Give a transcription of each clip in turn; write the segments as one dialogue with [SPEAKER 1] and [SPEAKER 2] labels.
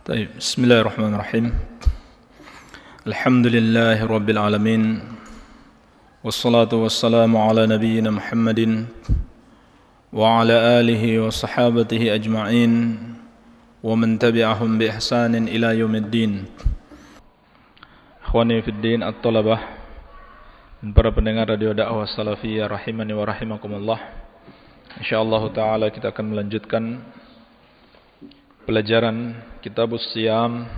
[SPEAKER 1] طيب بسم الله الرحمن الرحيم. الحمد لله رب العالمين والصلاة والسلام على نبينا محمد وعلى آله وصحابته أجمعين ومن تبعهم بإحسان إلى يوم الدين. إخواني في الدين الطلبة من para pendengar radio dakwah salafiyah rahimani wa rahimakumullah. Insyaallah taala kita akan melanjutkan pelajaran kitab Siyam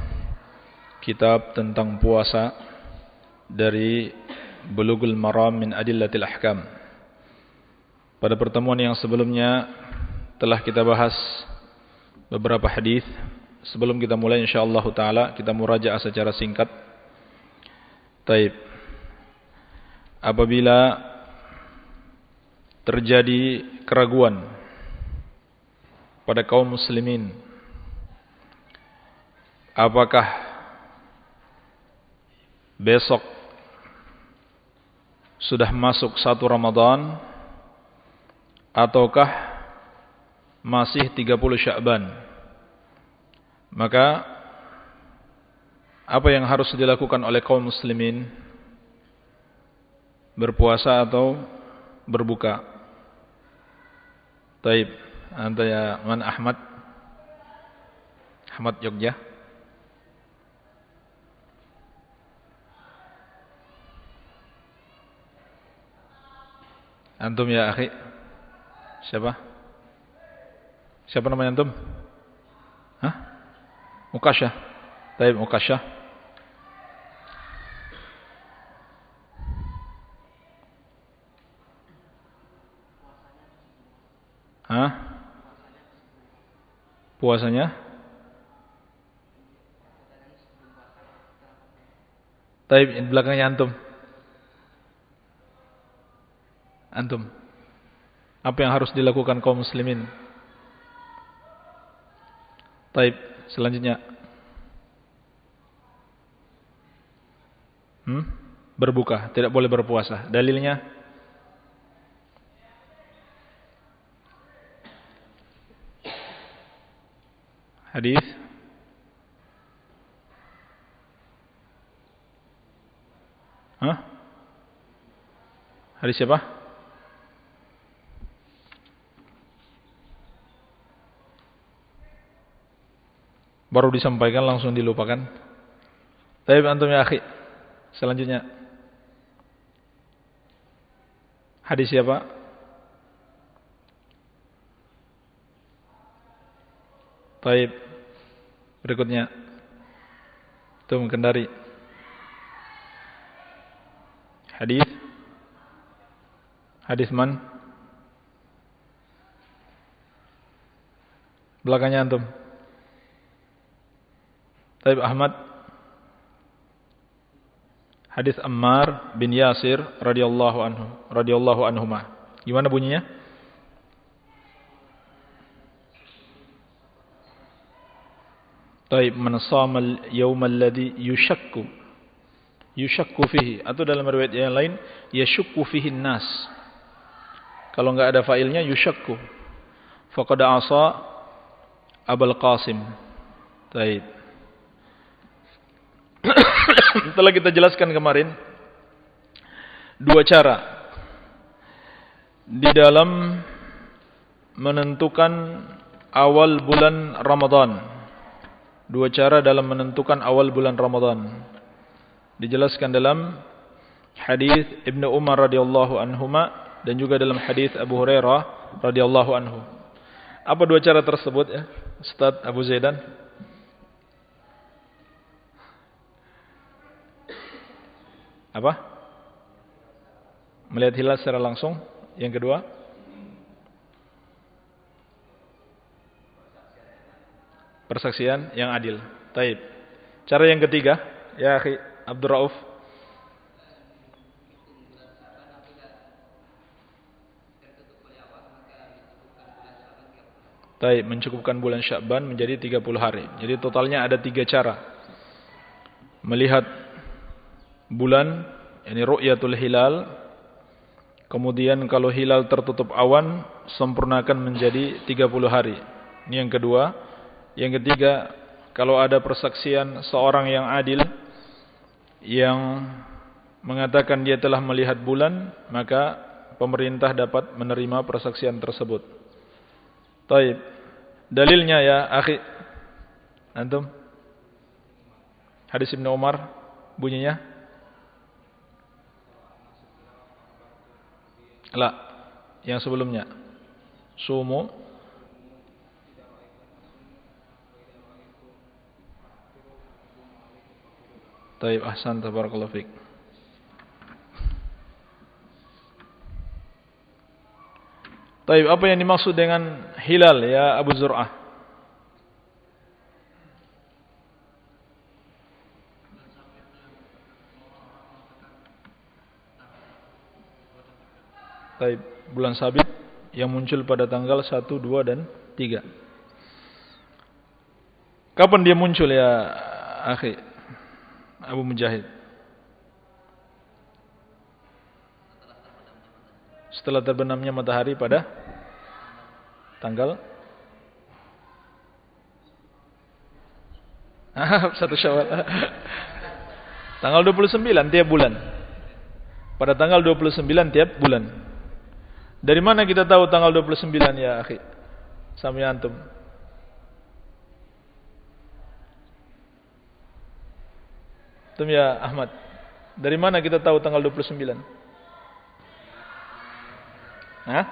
[SPEAKER 1] kitab tentang puasa dari Bulughul Maram min Adillatil Ahkam. Pada pertemuan yang sebelumnya telah kita bahas beberapa hadis. Sebelum kita mulai insyaallah taala kita murajaah secara singkat Taib. Apabila terjadi keraguan pada kaum muslimin apakah besok sudah masuk satu Ramadan? Ataukah masih 30 Sya'ban maka apa yang harus dilakukan oleh kaum muslimin? Berpuasa atau berbuka? Taib anta ya man Ahmad Ahmad Yogya Antum ya akhi Siapa? Siapa namanya antum? Hah? Mukasya Taib Mukasya Hah? Puasanya? Taib belakangnya antum. Antum. Apa yang harus dilakukan kaum muslimin? Taib, selanjutnya. Hmm? Berbuka, tidak boleh berpuasa. Dalilnya? Hadis Hah? Hadis siapa? Baru disampaikan langsung dilupakan. Tapi antum ya akhi. Selanjutnya. Hadis siapa? Baik. Berikutnya. Itu mengendari. Hadis. Hadis man? Belakangnya antum. Taib Ahmad. Hadis Ammar bin Yasir radhiyallahu anhu radhiyallahu anhuma. Gimana bunyinya? Taib man sama al-yawm alladhi yushakku yushakku fihi atau dalam riwayat yang lain yashukku fihi nas kalau enggak ada failnya yushakku faqad asa Abul Qasim Taib Telah kita jelaskan kemarin dua cara di dalam menentukan awal bulan Ramadan Dua cara dalam menentukan awal bulan Ramadan. Dijelaskan dalam hadis Ibnu Umar radhiyallahu anhuma dan juga dalam hadis Abu Hurairah radhiyallahu anhu. Apa dua cara tersebut ya? Ustaz Abu Zaidan. Apa? Melihat hilal secara langsung. Yang kedua? persaksian yang adil. Taib. Cara yang ketiga, ya akhi Abdul Rauf. Taib, mencukupkan bulan Syakban menjadi 30 hari. Jadi totalnya ada tiga cara. Melihat bulan, ini ru'yatul hilal. Kemudian kalau hilal tertutup awan, sempurnakan menjadi 30 hari. Ini yang kedua. Yang ketiga, kalau ada persaksian seorang yang adil yang mengatakan dia telah melihat bulan, maka pemerintah dapat menerima persaksian tersebut. Taib. Dalilnya ya, akhi. Antum? Hadis Ibnu Umar bunyinya? La. Yang sebelumnya. Sumu Taib ahsan tabarakallahu fik. Taib apa yang dimaksud dengan hilal ya Abu Zur'ah? Taib bulan sabit yang muncul pada tanggal 1, 2 dan 3. Kapan dia muncul ya akhi? Abu Mujahid? Setelah terbenamnya matahari pada tanggal satu syawal. tanggal 29 tiap bulan. Pada tanggal 29 tiap bulan. Dari mana kita tahu tanggal 29 ya akhi? Sami antum. Tum ya Ahmad. Dari mana kita tahu tanggal 29? Hah?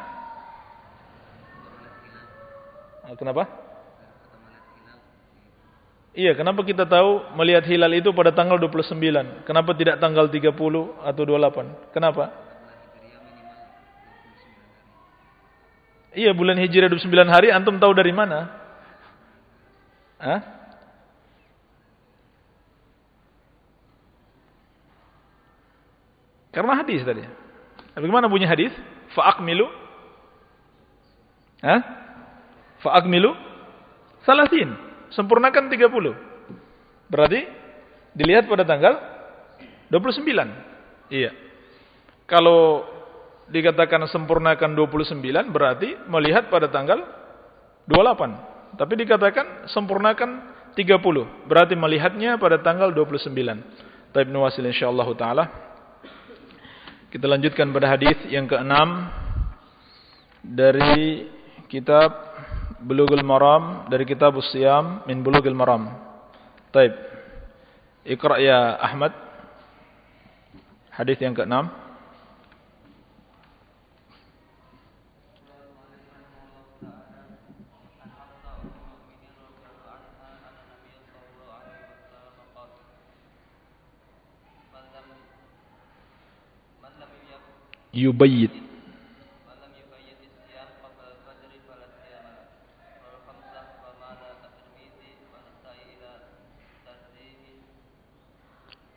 [SPEAKER 1] Ah, kenapa? Iya, kenapa kita tahu melihat hilal itu pada tanggal 29? Kenapa tidak tanggal 30 atau 28? Kenapa? Iya, bulan Hijriah 29 hari, antum tahu dari mana? Hah? Karena hadis tadi. Bagaimana bunyi hadis? Fa'akmilu. Hah? Fa'akmilu. Salasin. Sempurnakan 30. Berarti dilihat pada tanggal 29. Iya. Kalau dikatakan sempurnakan 29 berarti melihat pada tanggal 28. Tapi dikatakan sempurnakan 30. Berarti melihatnya pada tanggal 29. Taib Nuwasil insyaAllah ta'ala. Kita lanjutkan pada hadis yang keenam dari kitab Bulughul Maram dari kitab Usyam min Bulughul Maram. Taib. Iqra ya Ahmad. Hadis yang keenam. Yubayyid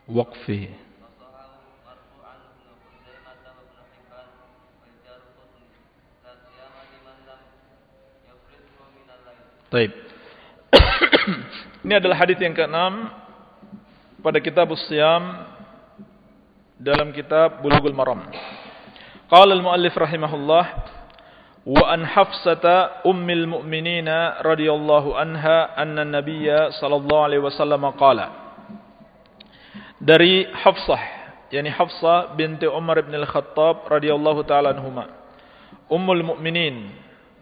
[SPEAKER 1] waqfi Taib. Ini adalah hadis yang keenam pada kitab Usyam dalam kitab Bulughul Maram. Qala al-muallif rahimahullah wa an Hafsata ummil mu'minin radhiyallahu anha anna nabiyya sallallahu alaihi wasallam qala Dari Hafsah yakni Hafsah binti Umar bin Al-Khattab radhiyallahu taala anhuma Ummul mu'minin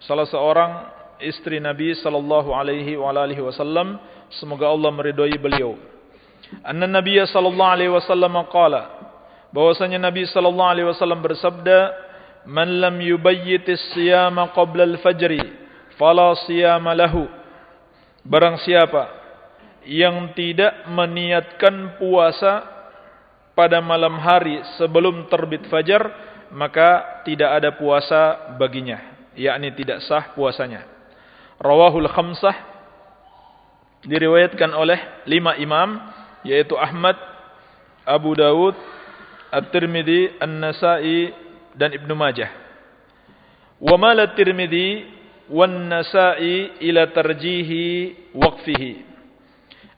[SPEAKER 1] salah seorang istri Nabi sallallahu alaihi wa alihi wasallam semoga Allah meridhai beliau Anna nabiyya sallallahu alaihi wasallam qala bahwasanya Nabi sallallahu alaihi wasallam bersabda, "Man lam yubayyitis siyama qabla al-fajri, fala siyama lahu." Barang siapa yang tidak meniatkan puasa pada malam hari sebelum terbit fajar, maka tidak ada puasa baginya, yakni tidak sah puasanya. Rawahul khamsah diriwayatkan oleh lima imam yaitu Ahmad, Abu Dawud, At-Tirmidzi, An-Nasa'i dan Ibnu Majah. Wa mala At-Tirmidzi wan Nasa'i ila tarjihi waqfihi.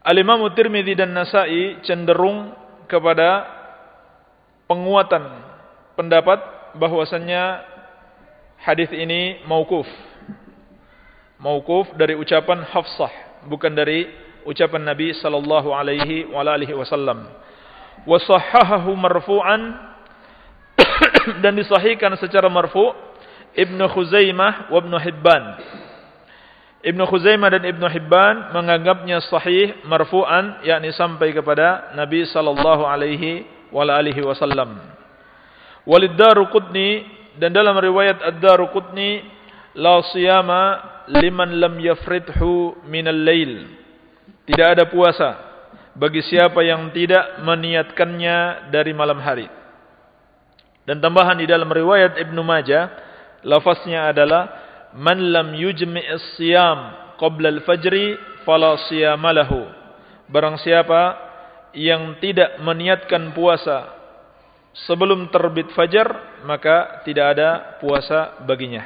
[SPEAKER 1] Al-Imam At-Tirmidzi dan Nasa'i cenderung kepada penguatan pendapat bahwasannya hadis ini mauquf. Mauquf dari ucapan Hafsah, bukan dari ucapan Nabi sallallahu alaihi wasallam. Wa sahahahu marfu'an dan disahihkan secara marfu' Ibnu Khuzaimah wa Ibnu Hibban. Ibnu Khuzaimah dan Ibnu Hibban menganggapnya sahih marfu'an yakni sampai kepada Nabi sallallahu alaihi wa alihi wasallam. Walid Daruqutni dan dalam riwayat Ad-Daruqutni la siyama liman lam yafridhu minal lail. Tidak ada puasa bagi siapa yang tidak meniatkannya dari malam hari. Dan tambahan di dalam riwayat Ibnu Majah, lafaznya adalah man lam yujmi'is siyam qabla al-fajri fala siyama lahu. Barang siapa yang tidak meniatkan puasa sebelum terbit fajar, maka tidak ada puasa baginya.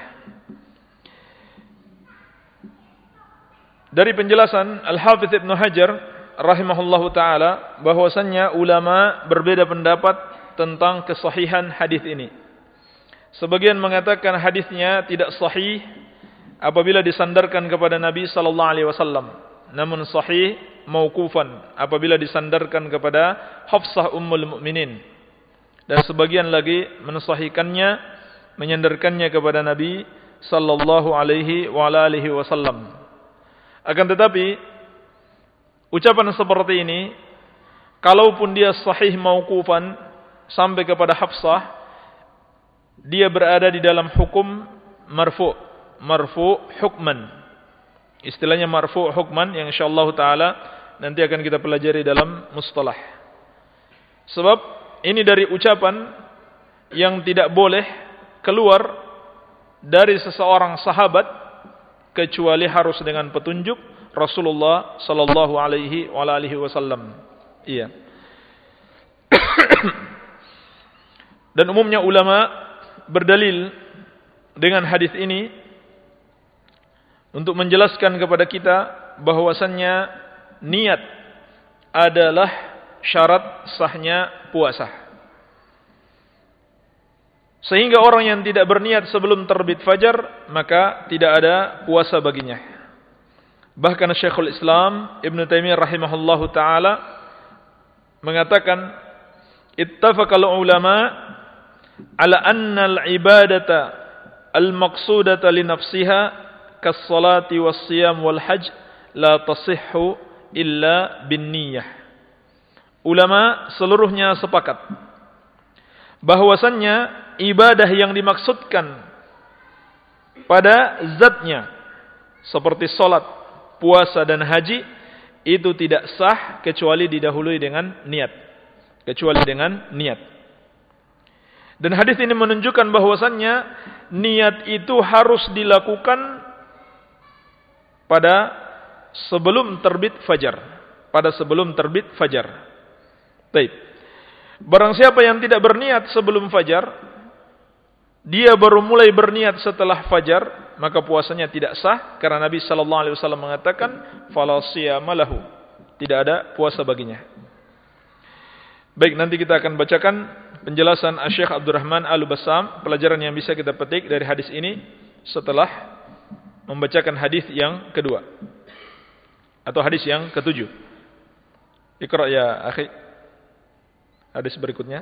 [SPEAKER 1] Dari penjelasan Al-Hafidh Ibn Hajar rahimahullahu taala bahwasannya ulama berbeda pendapat tentang kesahihan hadis ini. Sebagian mengatakan hadisnya tidak sahih apabila disandarkan kepada Nabi sallallahu alaihi wasallam, namun sahih mauqufan apabila disandarkan kepada Hafsah Ummul Mukminin. Dan sebagian lagi mensahihkannya menyandarkannya kepada Nabi sallallahu alaihi wa alihi wasallam. Akan tetapi ucapan seperti ini kalaupun dia sahih mauqufan sampai kepada Hafsah dia berada di dalam hukum marfu marfu hukman. Istilahnya marfu hukman yang insyaallah taala nanti akan kita pelajari dalam mustalah. Sebab ini dari ucapan yang tidak boleh keluar dari seseorang sahabat kecuali harus dengan petunjuk Rasulullah sallallahu alaihi wasallam iya dan umumnya ulama berdalil dengan hadis ini untuk menjelaskan kepada kita bahwasannya niat adalah syarat sahnya puasa. Sehingga orang yang tidak berniat sebelum terbit fajar maka tidak ada puasa baginya. Bahkan Syekhul Islam Ibn Taimiyah rahimahullahu taala mengatakan ittafaqal ulama ala anna al-ibadata al-maqsudata li nafsiha kas-salati was-siyam wal-hajj la tasihhu illa bin niyyah. Ulama seluruhnya sepakat bahwasannya ibadah yang dimaksudkan pada zatnya seperti salat, puasa dan haji itu tidak sah kecuali didahului dengan niat. Kecuali dengan niat. Dan hadis ini menunjukkan bahwasannya niat itu harus dilakukan pada sebelum terbit fajar. Pada sebelum terbit fajar. Baik. Barang siapa yang tidak berniat sebelum fajar, dia baru mulai berniat setelah fajar, maka puasanya tidak sah karena Nabi sallallahu alaihi wasallam mengatakan fala. Tidak ada puasa baginya. Baik, nanti kita akan bacakan penjelasan Syekh Abdurrahman Al-Bassam, pelajaran yang bisa kita petik dari hadis ini setelah membacakan hadis yang kedua atau hadis yang ketujuh. Iqra ya akhi. Hadis berikutnya.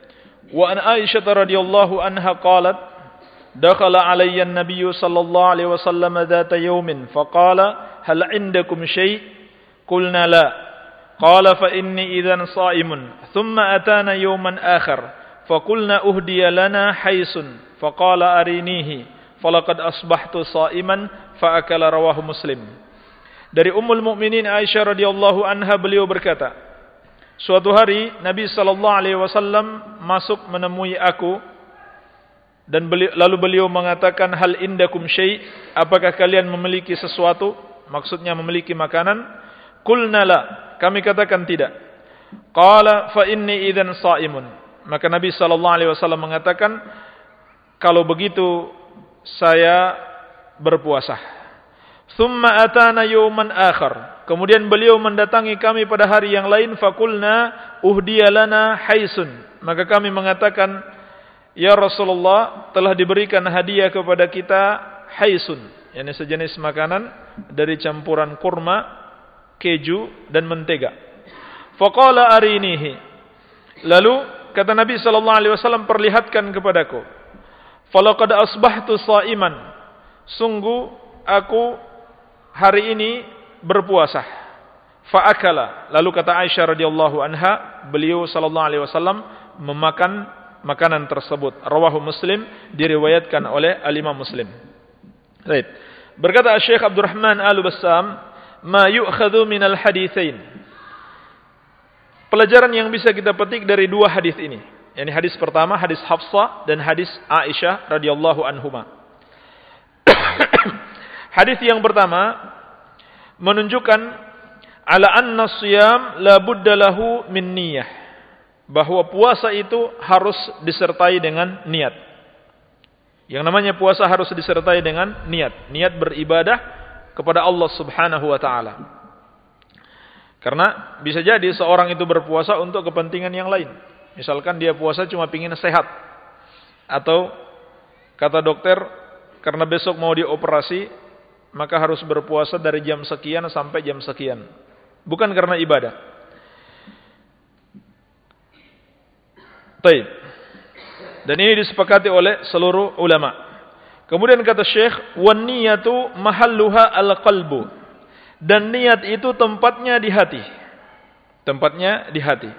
[SPEAKER 1] وأن عائشة رضي الله عنها قالت دخل علي النبي صلى الله عليه وسلم ذات يوم فقال هل عندكم شيء؟ قلنا لا. قال فإني إذا صائم. ثم أتانا يوما آخر فقلنا أهدي لنا حيس فقال أرينيه. فلقد أصبحت صائما فأكل رواه مسلم. Dari Ummul Mukminin Aisyah radhiyallahu anha beliau berkata, Suatu hari Nabi sallallahu alaihi wasallam masuk menemui aku Dan beliau, lalu beliau mengatakan hal indakum syai' apakah kalian memiliki sesuatu? Maksudnya memiliki makanan? Qulna la. Kami katakan tidak. Qala fa inni idzan shaimun. Maka Nabi sallallahu alaihi wasallam mengatakan kalau begitu saya berpuasa. Thumma atana yawman akhar. Kemudian beliau mendatangi kami pada hari yang lain fakulna uhdiya lana haisun. Maka kami mengatakan Ya Rasulullah telah diberikan hadiah kepada kita haisun, yakni sejenis makanan dari campuran kurma, keju dan mentega. Faqala arinihi. Lalu kata Nabi sallallahu alaihi wasallam perlihatkan kepadaku. Falaqad asbahtu shaiman. Sungguh aku hari ini berpuasa. Fa'akala. Lalu kata Aisyah radhiyallahu anha, beliau sallallahu alaihi wasallam memakan makanan tersebut. Rawahu Muslim diriwayatkan oleh Al-Imam Muslim. Baik. Berkata Syekh Abdurrahman Al-Bassam, "Ma yu'khadhu min al-haditsain." Pelajaran yang bisa kita petik dari dua hadis ini. Yani hadis pertama hadis Hafsah dan hadis Aisyah radhiyallahu anhuma. hadis yang pertama menunjukkan ala anna siyam la min niyyah bahwa puasa itu harus disertai dengan niat. Yang namanya puasa harus disertai dengan niat, niat beribadah kepada Allah Subhanahu wa taala. Karena bisa jadi seorang itu berpuasa untuk kepentingan yang lain. Misalkan dia puasa cuma ingin sehat. Atau kata dokter karena besok mau dioperasi maka harus berpuasa dari jam sekian sampai jam sekian. Bukan karena ibadah. Taib. Dan ini disepakati oleh seluruh ulama. Kemudian kata Syekh, "Wan niyatu mahalluha al-qalbu." Dan niat itu tempatnya di hati. Tempatnya di hati.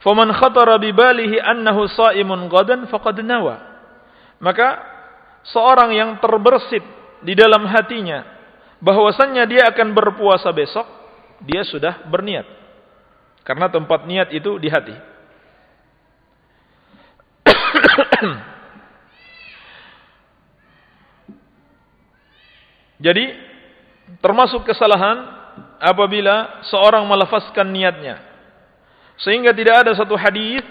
[SPEAKER 1] Faman khatara bi balihi annahu sha'imun ghadan faqad nawa. Maka seorang yang terbersit di dalam hatinya bahwasannya dia akan berpuasa besok, dia sudah berniat. Karena tempat niat itu di hati. Jadi termasuk kesalahan apabila seorang melafazkan niatnya. Sehingga tidak ada satu hadis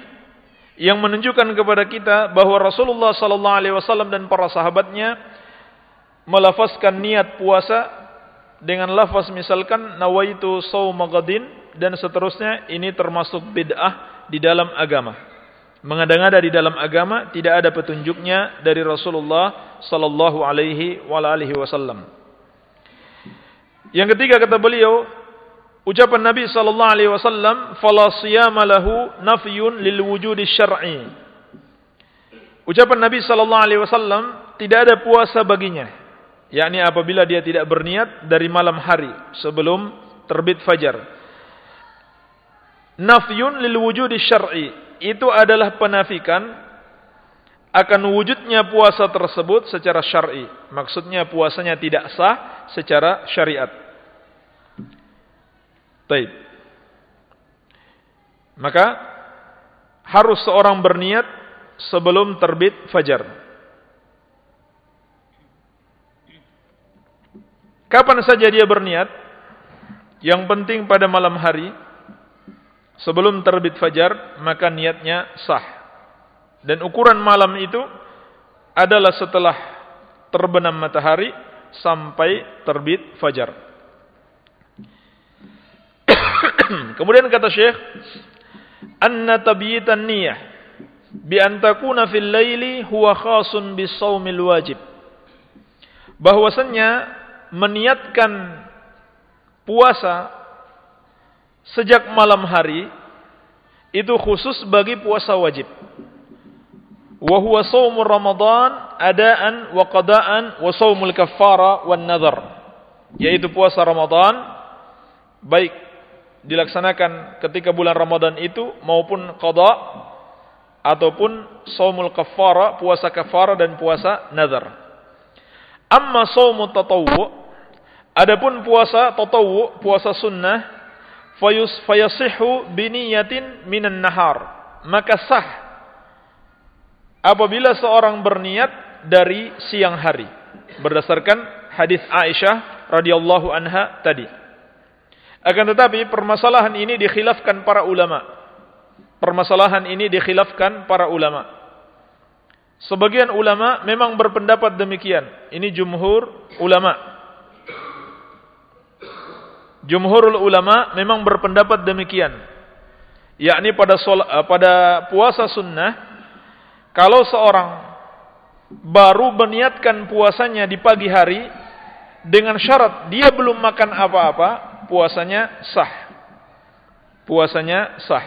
[SPEAKER 1] yang menunjukkan kepada kita bahwa Rasulullah sallallahu alaihi wasallam dan para sahabatnya melafazkan niat puasa dengan lafaz misalkan nawaitu shauma ghadin dan seterusnya ini termasuk bid'ah di dalam agama mengada-ngada di dalam agama tidak ada petunjuknya dari Rasulullah sallallahu alaihi wasallam. Yang ketiga kata beliau, ucapan Nabi sallallahu alaihi wasallam, "Fala siyama lahu nafyun lil wujudi syar'i." Ucapan Nabi sallallahu alaihi wasallam tidak ada puasa baginya, yakni apabila dia tidak berniat dari malam hari sebelum terbit fajar. Nafyun lil wujudi syar'i itu adalah penafikan akan wujudnya puasa tersebut secara syar'i. Maksudnya puasanya tidak sah secara syariat. Baik. Maka harus seorang berniat sebelum terbit fajar. Kapan saja dia berniat? Yang penting pada malam hari sebelum terbit fajar maka niatnya sah. Dan ukuran malam itu adalah setelah terbenam matahari sampai terbit fajar. Kemudian kata Syekh, "Anna tabyitan niyah bi an takuna fil laili huwa khasun bis wajib." Bahwasanya meniatkan puasa sejak malam hari itu khusus bagi puasa wajib. Wa huwa shaumur Ramadan adaan wa qadaan wa shaumul kaffara wan nadhar. Yaitu puasa Ramadan baik dilaksanakan ketika bulan Ramadan itu maupun qada ataupun shaumul kaffara, puasa kafara dan puasa nazar. Amma shaumut tatawwu adapun puasa tatawwu, puasa sunnah fayus fayasihu biniyatin minan nahar maka sah apabila seorang berniat dari siang hari berdasarkan hadis Aisyah radhiyallahu anha tadi. Akan tetapi permasalahan ini dikhilafkan para ulama. Permasalahan ini dikhilafkan para ulama. Sebagian ulama memang berpendapat demikian. Ini jumhur ulama. Jumhurul ulama memang berpendapat demikian. Yakni pada pada puasa sunnah kalau seorang baru meniatkan puasanya di pagi hari dengan syarat dia belum makan apa-apa, puasanya sah. Puasanya sah.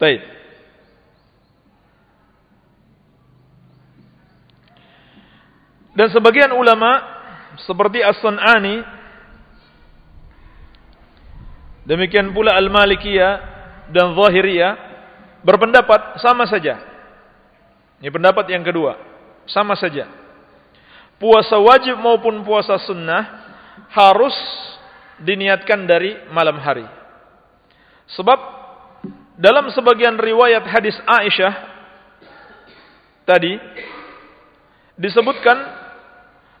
[SPEAKER 1] Baik. Dan sebagian ulama seperti As-Sun'ani demikian pula Al-Malikiyah dan Zahiriyah berpendapat sama saja. Ini pendapat yang kedua, sama saja. Puasa wajib maupun puasa sunnah harus diniatkan dari malam hari. Sebab dalam sebagian riwayat hadis Aisyah tadi disebutkan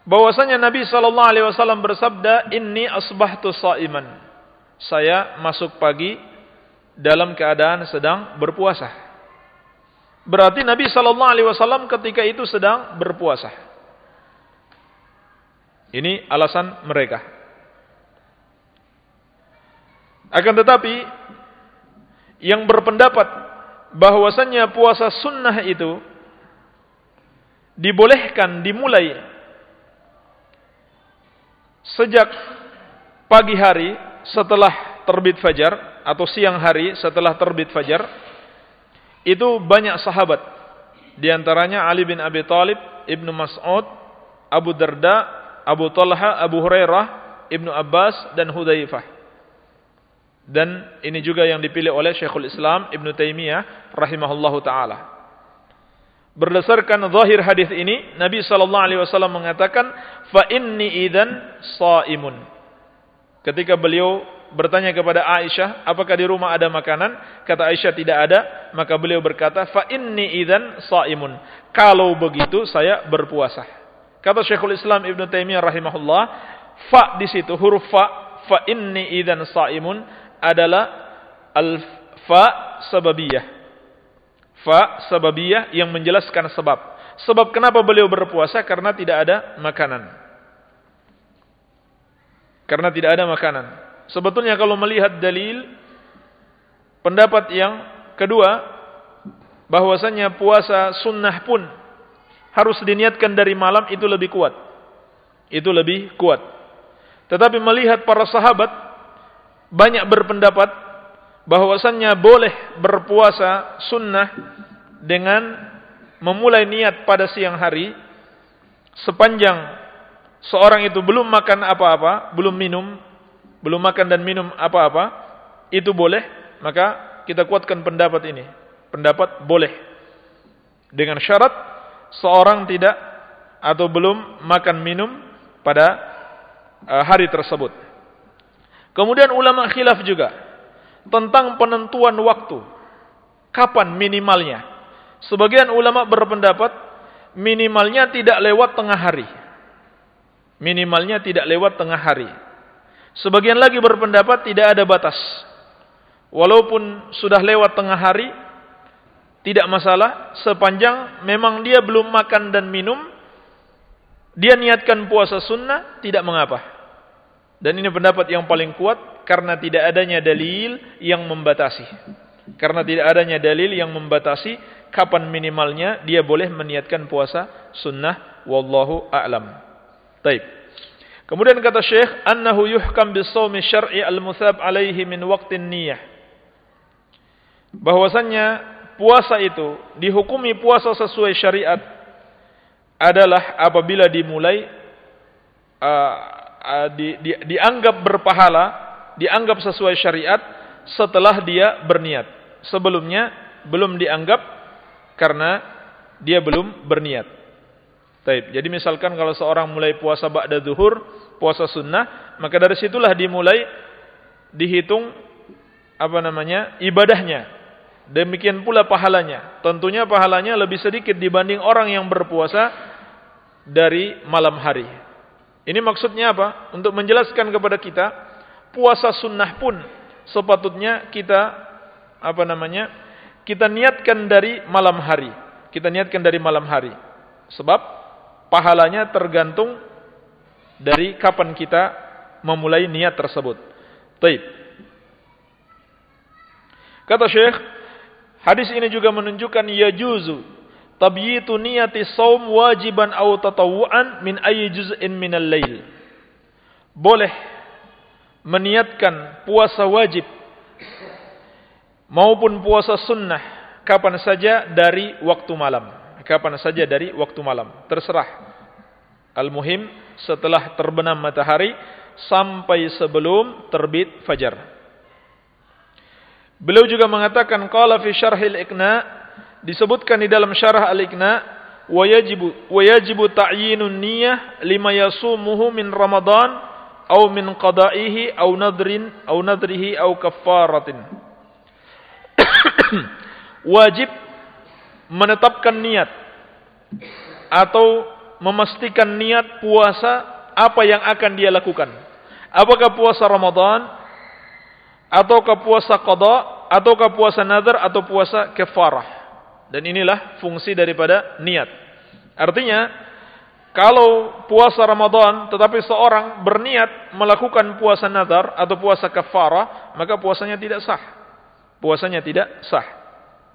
[SPEAKER 1] bahwasanya Nabi sallallahu alaihi wasallam bersabda, "Inni asbahtu sa'iman." Saya masuk pagi dalam keadaan sedang berpuasa. Berarti Nabi sallallahu alaihi wasallam ketika itu sedang berpuasa. Ini alasan mereka. Akan tetapi yang berpendapat bahwasannya puasa sunnah itu dibolehkan dimulai sejak pagi hari setelah terbit fajar atau siang hari setelah terbit fajar itu banyak sahabat di antaranya Ali bin Abi Thalib, Ibnu Mas'ud, Abu Darda, Abu Talha, Abu Hurairah, Ibnu Abbas dan Hudzaifah. Dan ini juga yang dipilih oleh Syekhul Islam Ibnu Taimiyah rahimahullahu taala. Berdasarkan zahir hadis ini, Nabi sallallahu alaihi wasallam mengatakan, "Fa inni idzan shaimun." Ketika beliau bertanya kepada Aisyah, "Apakah di rumah ada makanan?" Kata Aisyah, "Tidak ada." Maka beliau berkata, "Fa inni idzan shaimun." Kalau begitu saya berpuasa. Kata Syekhul Islam Ibnu Taimiyah rahimahullah, fa di situ huruf fa, fa inni idzan shaimun adalah al-fa sababiyah. Fa sababiyah yang menjelaskan sebab. Sebab kenapa beliau berpuasa? Karena tidak ada makanan. Karena tidak ada makanan. Sebetulnya kalau melihat dalil pendapat yang kedua bahwasanya puasa sunnah pun harus diniatkan dari malam itu lebih kuat. Itu lebih kuat. Tetapi melihat para sahabat banyak berpendapat bahwasannya boleh berpuasa sunnah dengan memulai niat pada siang hari sepanjang seorang itu belum makan apa-apa, belum minum, belum makan dan minum apa-apa, itu boleh, maka kita kuatkan pendapat ini. Pendapat boleh. Dengan syarat seorang tidak atau belum makan minum pada eh, hari tersebut. Kemudian ulama khilaf juga tentang penentuan waktu. Kapan minimalnya? Sebagian ulama berpendapat minimalnya tidak lewat tengah hari. Minimalnya tidak lewat tengah hari. Sebagian lagi berpendapat tidak ada batas. Walaupun sudah lewat tengah hari, tidak masalah sepanjang memang dia belum makan dan minum, dia niatkan puasa sunnah, tidak mengapa. Dan ini pendapat yang paling kuat karena tidak adanya dalil yang membatasi. Karena tidak adanya dalil yang membatasi kapan minimalnya dia boleh meniatkan puasa sunnah wallahu a'lam. Taib. Kemudian kata Syekh, annahu yuhkam bisawmi syar'i al-muthab alaihi min waqtin niyah. Bahwasannya puasa itu dihukumi puasa sesuai syariat adalah apabila dimulai uh, uh, di, di, dianggap berpahala, dianggap sesuai syariat setelah dia berniat. Sebelumnya belum dianggap karena dia belum berniat. Taib. Jadi misalkan kalau seorang mulai puasa ba'da zuhur, puasa sunnah, maka dari situlah dimulai dihitung apa namanya? ibadahnya. Demikian pula pahalanya. Tentunya pahalanya lebih sedikit dibanding orang yang berpuasa dari malam hari. Ini maksudnya apa? Untuk menjelaskan kepada kita, puasa sunnah pun sepatutnya kita apa namanya? Kita niatkan dari malam hari. Kita niatkan dari malam hari. Sebab pahalanya tergantung dari kapan kita memulai niat tersebut. Baik. Kata Syekh, hadis ini juga menunjukkan yajuzu tabyitu niyati saum wajiban aw tatawuan min ayyi juz'in minal lail. Boleh meniatkan puasa wajib maupun puasa sunnah kapan saja dari waktu malam. Kapan saja dari waktu malam. Terserah. Al-muhim setelah terbenam matahari sampai sebelum terbit fajar. Beliau juga mengatakan qala fi syarhil ikna disebutkan di dalam syarah al-ikna wa yajibu wa yajibu ta'yinun niyyah lima yasumuhu min ramadan aw min qada'ihi aw nadrin aw nadrihi aw kaffaratin. Wajib menetapkan niat atau memastikan niat puasa apa yang akan dia lakukan. Apakah puasa Ramadan ataukah puasa qada ataukah puasa nazar atau puasa kafarah. Dan inilah fungsi daripada niat. Artinya kalau puasa Ramadan tetapi seorang berniat melakukan puasa nazar atau puasa kafarah, maka puasanya tidak sah. Puasanya tidak sah.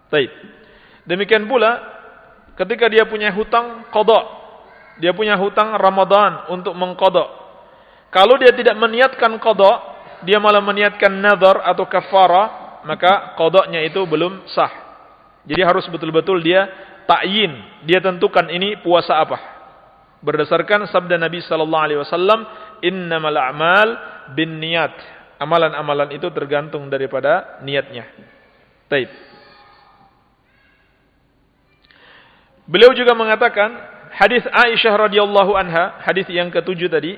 [SPEAKER 1] Baik. Demikian pula ketika dia punya hutang qada dia punya hutang Ramadan untuk mengkodok. Kalau dia tidak meniatkan kodok, dia malah meniatkan nazar atau kafara, maka kodoknya itu belum sah. Jadi harus betul-betul dia takyin, dia tentukan ini puasa apa. Berdasarkan sabda Nabi sallallahu alaihi wasallam, "Innamal a'mal binniyat." Amalan-amalan itu tergantung daripada niatnya. Taib. Beliau juga mengatakan hadis Aisyah radhiyallahu anha, hadis yang ketujuh tadi,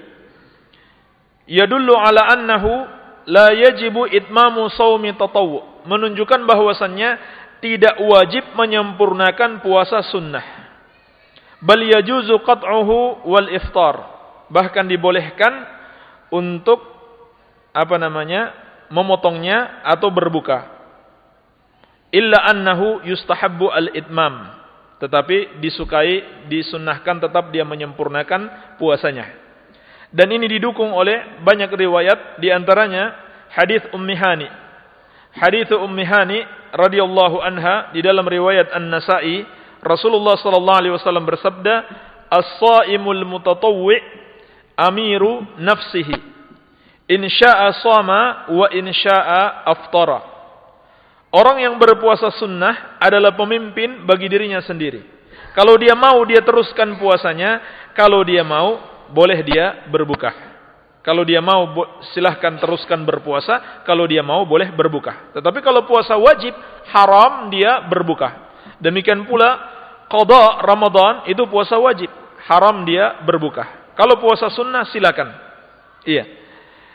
[SPEAKER 1] yadullu ala annahu la yajibu itmamu saumi tatawwu, menunjukkan bahwasannya tidak wajib menyempurnakan puasa sunnah. Bal yajuzu qat'uhu wal iftar. Bahkan dibolehkan untuk apa namanya? memotongnya atau berbuka. Illa annahu yustahabbu al-itmam tetapi disukai, disunnahkan tetap dia menyempurnakan puasanya. Dan ini didukung oleh banyak riwayat di antaranya hadis Ummi Hani. Hadis Ummi Hani radhiyallahu anha di dalam riwayat An-Nasa'i, Rasulullah sallallahu alaihi wasallam bersabda, "As-shaimul mutatawwi' amiru nafsihi. In syaa'a wa in syaa'a aftara." Orang yang berpuasa sunnah adalah pemimpin bagi dirinya sendiri. Kalau dia mau dia teruskan puasanya, kalau dia mau boleh dia berbuka. Kalau dia mau silahkan teruskan berpuasa, kalau dia mau boleh berbuka. Tetapi kalau puasa wajib, haram dia berbuka. Demikian pula qada Ramadan itu puasa wajib, haram dia berbuka. Kalau puasa sunnah silakan. Iya.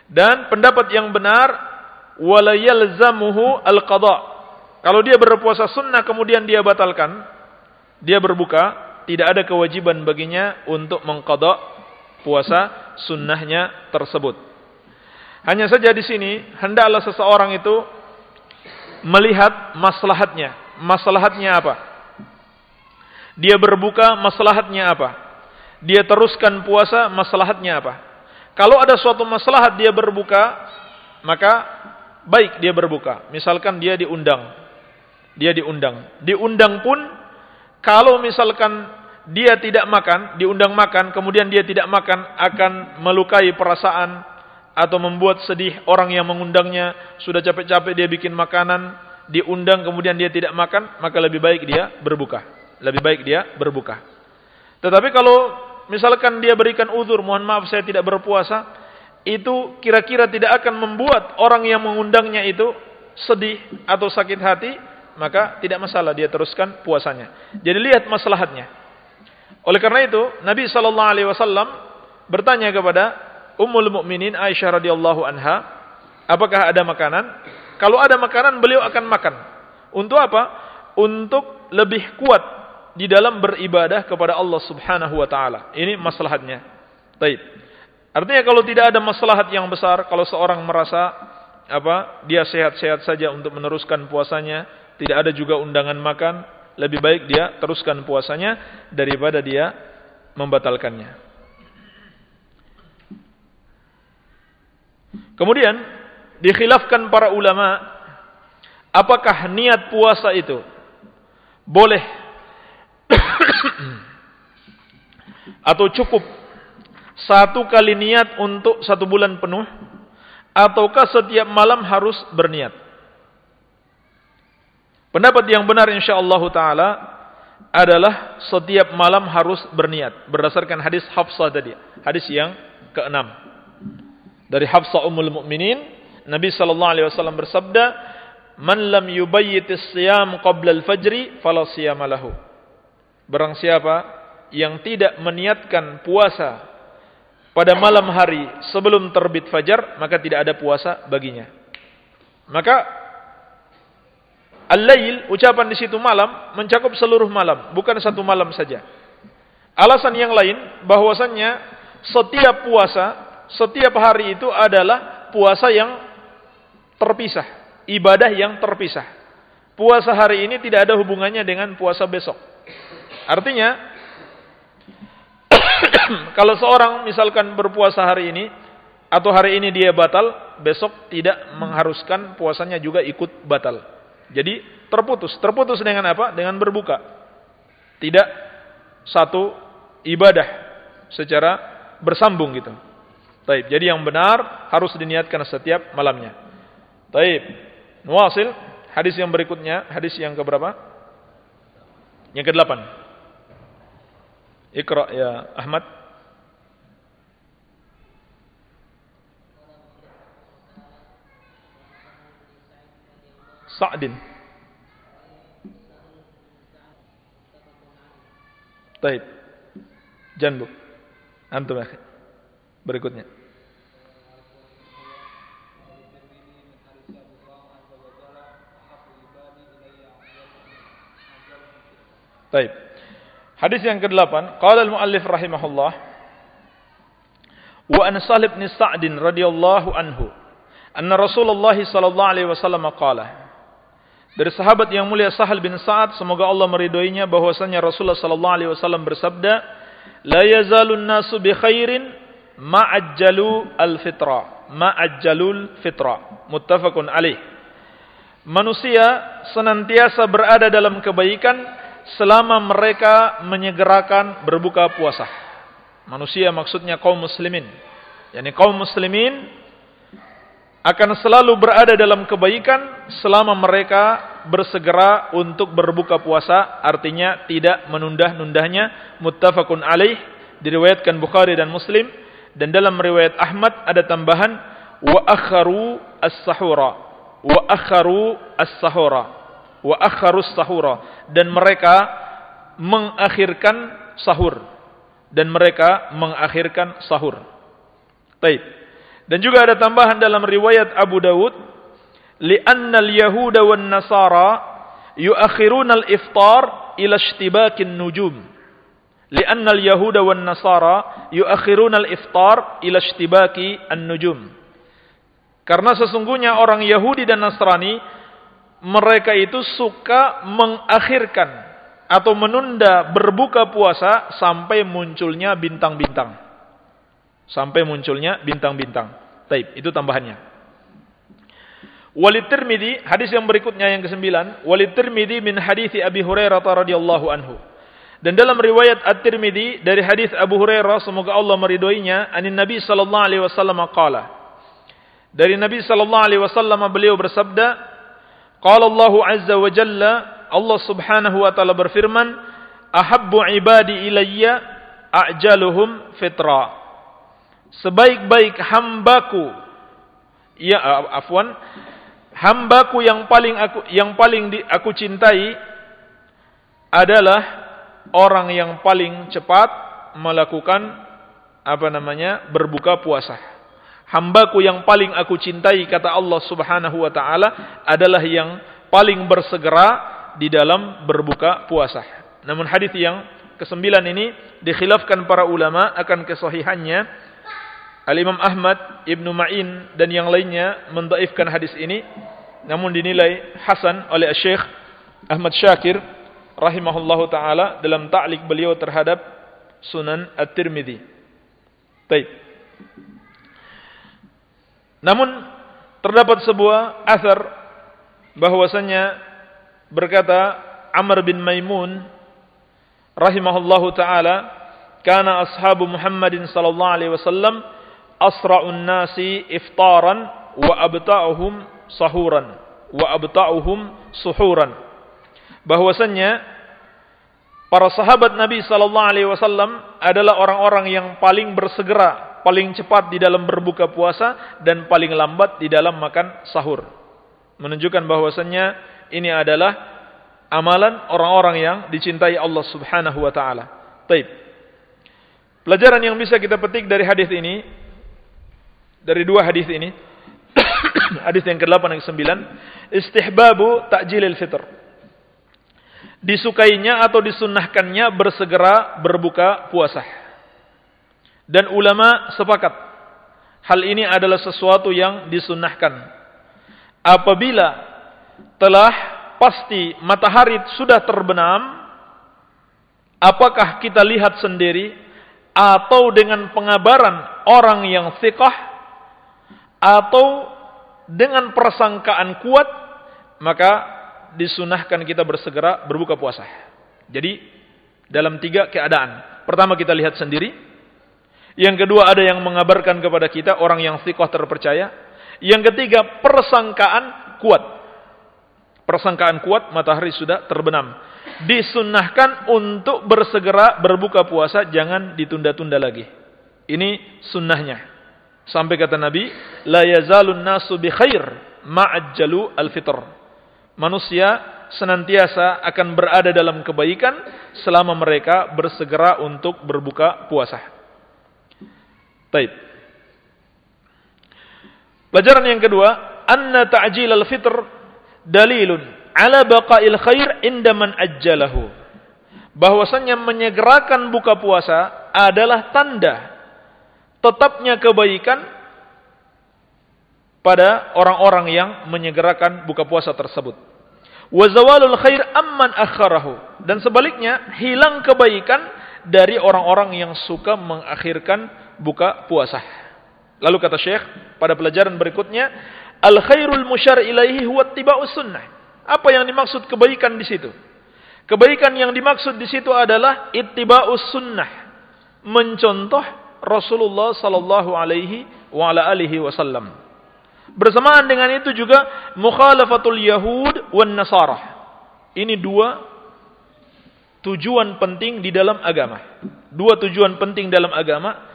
[SPEAKER 1] Dan pendapat yang benar wala yalzamuhu al-qada. Kalau dia berpuasa sunnah kemudian dia batalkan, dia berbuka, tidak ada kewajiban baginya untuk mengqada puasa sunnahnya tersebut. Hanya saja di sini hendaklah seseorang itu melihat maslahatnya. Maslahatnya apa? Dia berbuka, maslahatnya apa? Dia teruskan puasa, maslahatnya apa? Kalau ada suatu maslahat dia berbuka, maka baik dia berbuka. Misalkan dia diundang. Dia diundang. Diundang pun kalau misalkan dia tidak makan, diundang makan, kemudian dia tidak makan akan melukai perasaan atau membuat sedih orang yang mengundangnya. Sudah capek-capek dia bikin makanan, diundang kemudian dia tidak makan, maka lebih baik dia berbuka. Lebih baik dia berbuka. Tetapi kalau misalkan dia berikan uzur, mohon maaf saya tidak berpuasa, itu kira-kira tidak akan membuat orang yang mengundangnya itu sedih atau sakit hati, maka tidak masalah dia teruskan puasanya. Jadi lihat maslahatnya. Oleh karena itu, Nabi sallallahu alaihi wasallam bertanya kepada Ummul Mukminin Aisyah radhiyallahu anha, apakah ada makanan? Kalau ada makanan, beliau akan makan. Untuk apa? Untuk lebih kuat di dalam beribadah kepada Allah Subhanahu wa taala. Ini maslahatnya. Baik. Artinya kalau tidak ada maslahat yang besar, kalau seorang merasa apa? Dia sehat-sehat saja untuk meneruskan puasanya, tidak ada juga undangan makan, lebih baik dia teruskan puasanya daripada dia membatalkannya. Kemudian dikhilafkan para ulama apakah niat puasa itu boleh atau cukup satu kali niat untuk satu bulan penuh ataukah setiap malam harus berniat? Pendapat yang benar insyaallah taala adalah setiap malam harus berniat. Berdasarkan hadis Hafsah tadi hadis yang keenam. Dari Hafsah Ummul Mukminin Nabi sallallahu alaihi wasallam bersabda man lam yubayyitis siyam qabla al-fajri fala barang siapa yang tidak meniatkan puasa pada malam hari sebelum terbit fajar maka tidak ada puasa baginya maka al-lail ucapan di situ malam mencakup seluruh malam bukan satu malam saja alasan yang lain bahwasannya setiap puasa setiap hari itu adalah puasa yang terpisah, ibadah yang terpisah. Puasa hari ini tidak ada hubungannya dengan puasa besok. Artinya, kalau seorang misalkan berpuasa hari ini, atau hari ini dia batal, besok tidak mengharuskan puasanya juga ikut batal. Jadi terputus. Terputus dengan apa? Dengan berbuka. Tidak satu ibadah secara bersambung gitu. Taib. Jadi yang benar harus diniatkan setiap malamnya. Taib. Nuwasil. Hadis yang berikutnya. Hadis yang keberapa? Yang ke-8. Iqra ya Ahmad. Sa'din. Taib. Janbuk. Antum Berikutnya. Baik. Hadis yang ke-8, qala al-muallif rahimahullah wa an Salih bin Sa'd radhiyallahu anhu anna Rasulullah sallallahu alaihi wasallam qala dari sahabat yang mulia Sahal bin Sa'ad semoga Allah meridhoinya bahwasanya Rasulullah sallallahu alaihi wasallam bersabda la yazalun nasu bi khairin ma'ajjalu al-fitra ma'ajjalul fitra. Muttafaqun alaih. Manusia senantiasa berada dalam kebaikan selama mereka menyegerakan berbuka puasa. Manusia maksudnya kaum muslimin. Yani kaum muslimin akan selalu berada dalam kebaikan selama mereka bersegera untuk berbuka puasa, artinya tidak menunda-nundahnya. Muttafaqun alaih diriwayatkan Bukhari dan Muslim dan dalam riwayat Ahmad ada tambahan wa akharu as-sahura wa akharu as-sahura wa akharus sahura dan mereka mengakhirkan sahur dan mereka mengakhirkan sahur. Baik. Dan juga ada tambahan dalam riwayat Abu Dawud, li'anna al-yahuda wan nasara yuakhiruna al-iftar ila ishtibakin nujum. Li'anna al-yahuda wan nasara yuakhiruna al-iftar ila ishtibaki an-nujum. Karena sesungguhnya orang Yahudi dan Nasrani mereka itu suka mengakhirkan atau menunda berbuka puasa sampai munculnya bintang-bintang. Sampai munculnya bintang-bintang. Taib, itu tambahannya. Walid Tirmidzi, hadis yang berikutnya yang kesembilan, Walid Tirmidzi min hadis Abi Hurairah radhiyallahu anhu. Dan dalam riwayat At-Tirmidzi dari hadis Abu Hurairah semoga Allah meridhoinya, anin Nabi sallallahu alaihi wasallam qala. Dari Nabi sallallahu alaihi wasallam beliau bersabda, Qala Allah Azza wa Jalla, Allah Subhanahu wa taala berfirman, "Ahabbu ibadi ilayya a'jaluhum fitra." Sebaik-baik hambaku ya afwan, hambaku yang paling aku yang paling di, aku cintai adalah orang yang paling cepat melakukan apa namanya? berbuka puasa. Hambaku yang paling aku cintai kata Allah Subhanahu wa taala adalah yang paling bersegera di dalam berbuka puasa. Namun hadis yang kesembilan ini dikhilafkan para ulama akan kesahihannya. Al-Imam Ahmad, Ibnu Ma'in dan yang lainnya mendaifkan hadis ini namun dinilai hasan oleh Syekh Ahmad Syakir rahimahullahu taala dalam ta'liq beliau terhadap Sunan At-Tirmidzi. Baik. Namun terdapat sebuah asar bahwasanya berkata Amr bin Maimun rahimahullahu taala kana ashabu Muhammadin sallallahu alaihi wasallam asra'un nasi iftaran wa abta'uhum sahuran wa abta'uhum suhuran. Bahwasanya para sahabat Nabi sallallahu alaihi wasallam adalah orang-orang yang paling bersegera paling cepat di dalam berbuka puasa dan paling lambat di dalam makan sahur. Menunjukkan bahwasannya ini adalah amalan orang-orang yang dicintai Allah Subhanahu wa taala. Baik. Pelajaran yang bisa kita petik dari hadis ini dari dua hadis ini hadis yang ke-8 dan ke-9 istihbabu ta'jilil fitr disukainya atau disunnahkannya bersegera berbuka puasa dan ulama sepakat hal ini adalah sesuatu yang disunnahkan. Apabila telah pasti matahari sudah terbenam, apakah kita lihat sendiri atau dengan pengabaran orang yang thiqah atau dengan persangkaan kuat, maka disunahkan kita bersegera berbuka puasa. Jadi dalam tiga keadaan. Pertama kita lihat sendiri, yang kedua ada yang mengabarkan kepada kita orang yang sikoh terpercaya. Yang ketiga persangkaan kuat. Persangkaan kuat matahari sudah terbenam. Disunnahkan untuk bersegera berbuka puasa jangan ditunda-tunda lagi. Ini sunnahnya. Sampai kata Nabi, la yazalun nasu bi khair ma'ajjalu al-fitr. Manusia senantiasa akan berada dalam kebaikan selama mereka bersegera untuk berbuka puasa. Baik. Pelajaran yang kedua, anna ta'jil al-fitr dalilun ala baqa'il khair inda man ajjalahu. Bahwasanya menyegerakan buka puasa adalah tanda tetapnya kebaikan pada orang-orang yang menyegerakan buka puasa tersebut. Wa zawalul khair amman akharahu. Dan sebaliknya, hilang kebaikan dari orang-orang yang suka mengakhirkan buka puasa. Lalu kata Syekh pada pelajaran berikutnya, al khairul musyar ilaihi huwa ittiba'us sunnah. Apa yang dimaksud kebaikan di situ? Kebaikan yang dimaksud di situ adalah ittiba'us sunnah. Mencontoh Rasulullah sallallahu alaihi wa ala alihi wasallam. Bersamaan dengan itu juga mukhalafatul yahud wan nasara. Ini dua tujuan penting di dalam agama. Dua tujuan penting dalam agama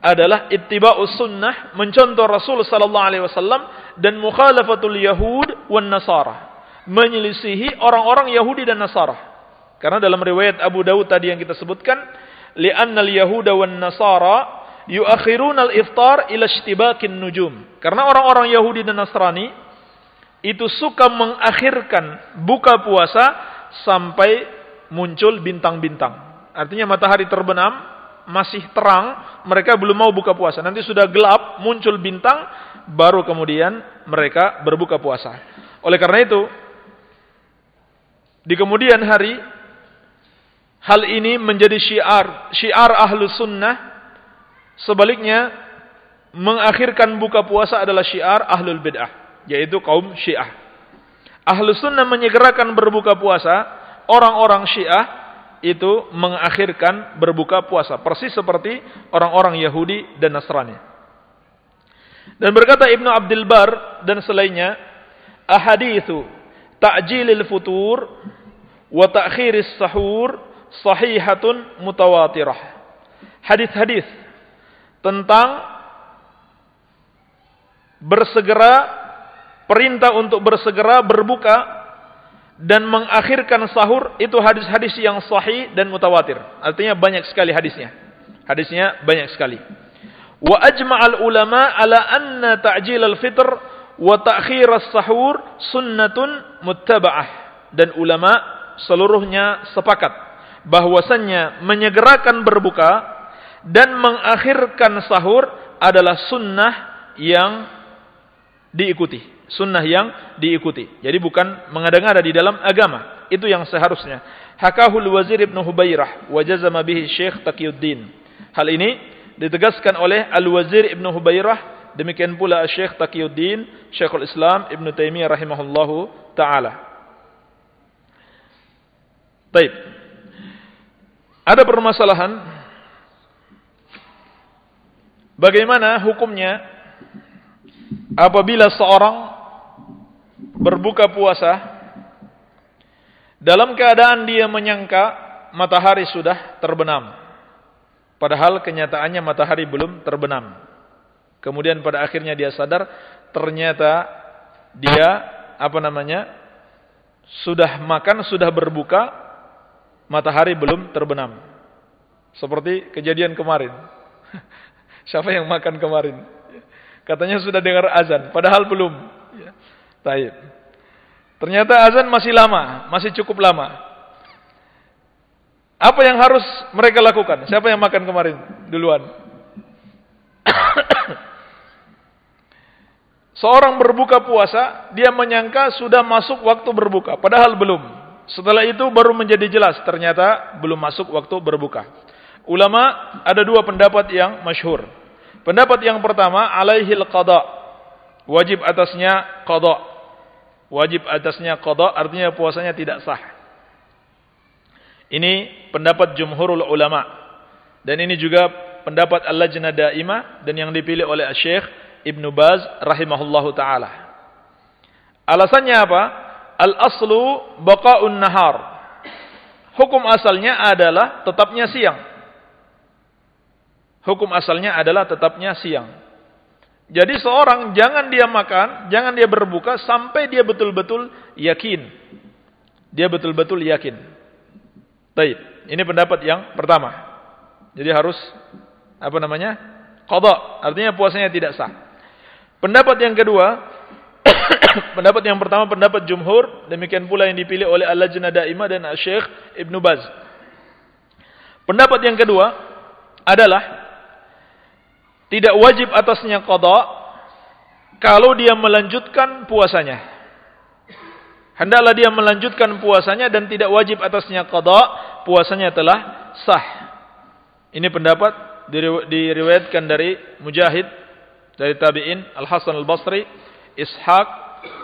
[SPEAKER 1] adalah ittiba'us sunnah, mencontoh Rasul sallallahu alaihi wasallam dan mukhalafatul yahud wan nasara. Menyelisihi orang-orang Yahudi dan Nasara. Karena dalam riwayat Abu Dawud tadi yang kita sebutkan, li'annal yahuda wan nasara yuakhiruna al-iftar ila ishtibakin nujum. Karena orang-orang Yahudi dan Nasrani itu suka mengakhirkan buka puasa sampai muncul bintang-bintang. Artinya matahari terbenam, masih terang, mereka belum mau buka puasa. Nanti sudah gelap, muncul bintang, baru kemudian mereka berbuka puasa. Oleh karena itu, di kemudian hari, hal ini menjadi syiar, syiar ahlu sunnah. Sebaliknya, mengakhirkan buka puasa adalah syiar ahlul bid'ah, yaitu kaum syiah. Ahlu sunnah menyegerakan berbuka puasa, orang-orang syiah itu mengakhirkan berbuka puasa persis seperti orang-orang Yahudi dan Nasrani. Dan berkata Ibnu Abdul Bar dan selainnya, ahaditsu ta'jilil futur wa ta'khiris sahur sahihatun mutawatirah. Hadis-hadis tentang bersegera perintah untuk bersegera berbuka dan mengakhirkan sahur itu hadis-hadis yang sahih dan mutawatir. Artinya banyak sekali hadisnya. Hadisnya banyak sekali. Wa ajma'al ulama ala anna ta'jil al-fitr wa ta'khir as-sahur sunnatun muttaba'ah dan ulama seluruhnya sepakat bahwasannya menyegerakan berbuka dan mengakhirkan sahur adalah sunnah yang diikuti sunnah yang diikuti. Jadi bukan mengada-ngada di dalam agama. Itu yang seharusnya. Hakahul wazir ibn Hubairah wa jazama bihi Syekh Taqiyuddin. Hal ini ditegaskan oleh Al-Wazir ibn Hubairah Demikian pula Syekh Taqiyuddin, Syekhul Islam Ibn Taimiyah rahimahullahu taala. Baik. Ada permasalahan. Bagaimana hukumnya apabila seorang berbuka puasa dalam keadaan dia menyangka matahari sudah terbenam padahal kenyataannya matahari belum terbenam. Kemudian pada akhirnya dia sadar ternyata dia apa namanya sudah makan, sudah berbuka, matahari belum terbenam. Seperti kejadian kemarin. Siapa yang makan kemarin? Katanya sudah dengar azan, padahal belum. Taib. Ternyata azan masih lama, masih cukup lama. Apa yang harus mereka lakukan? Siapa yang makan kemarin duluan? Seorang berbuka puasa, dia menyangka sudah masuk waktu berbuka, padahal belum. Setelah itu baru menjadi jelas, ternyata belum masuk waktu berbuka. Ulama ada dua pendapat yang masyhur. Pendapat yang pertama, alaihil qada. Wajib atasnya qada. Wajib atasnya qada artinya puasanya tidak sah. Ini pendapat jumhurul ulama. Dan ini juga pendapat Al-Lajnah Daimah dan yang dipilih oleh Syekh Ibn Baz rahimahullahu taala. Alasannya apa? Al-aslu baqa'un nahar. Hukum asalnya adalah tetapnya siang. Hukum asalnya adalah tetapnya siang. Jadi seorang jangan dia makan, jangan dia berbuka sampai dia betul-betul yakin. Dia betul-betul yakin. Baik, ini pendapat yang pertama. Jadi harus apa namanya? Qada, artinya puasanya tidak sah. Pendapat yang kedua, pendapat yang pertama pendapat jumhur, demikian pula yang dipilih oleh Al-Lajnah Daimah dan Syekh Ibn Baz. Pendapat yang kedua adalah tidak wajib atasnya qada kalau dia melanjutkan puasanya. Hendaklah dia melanjutkan puasanya dan tidak wajib atasnya qada, puasanya telah sah. Ini pendapat diriwayatkan dari Mujahid dari tabi'in Al-Hasan Al-Basri, Ishaq,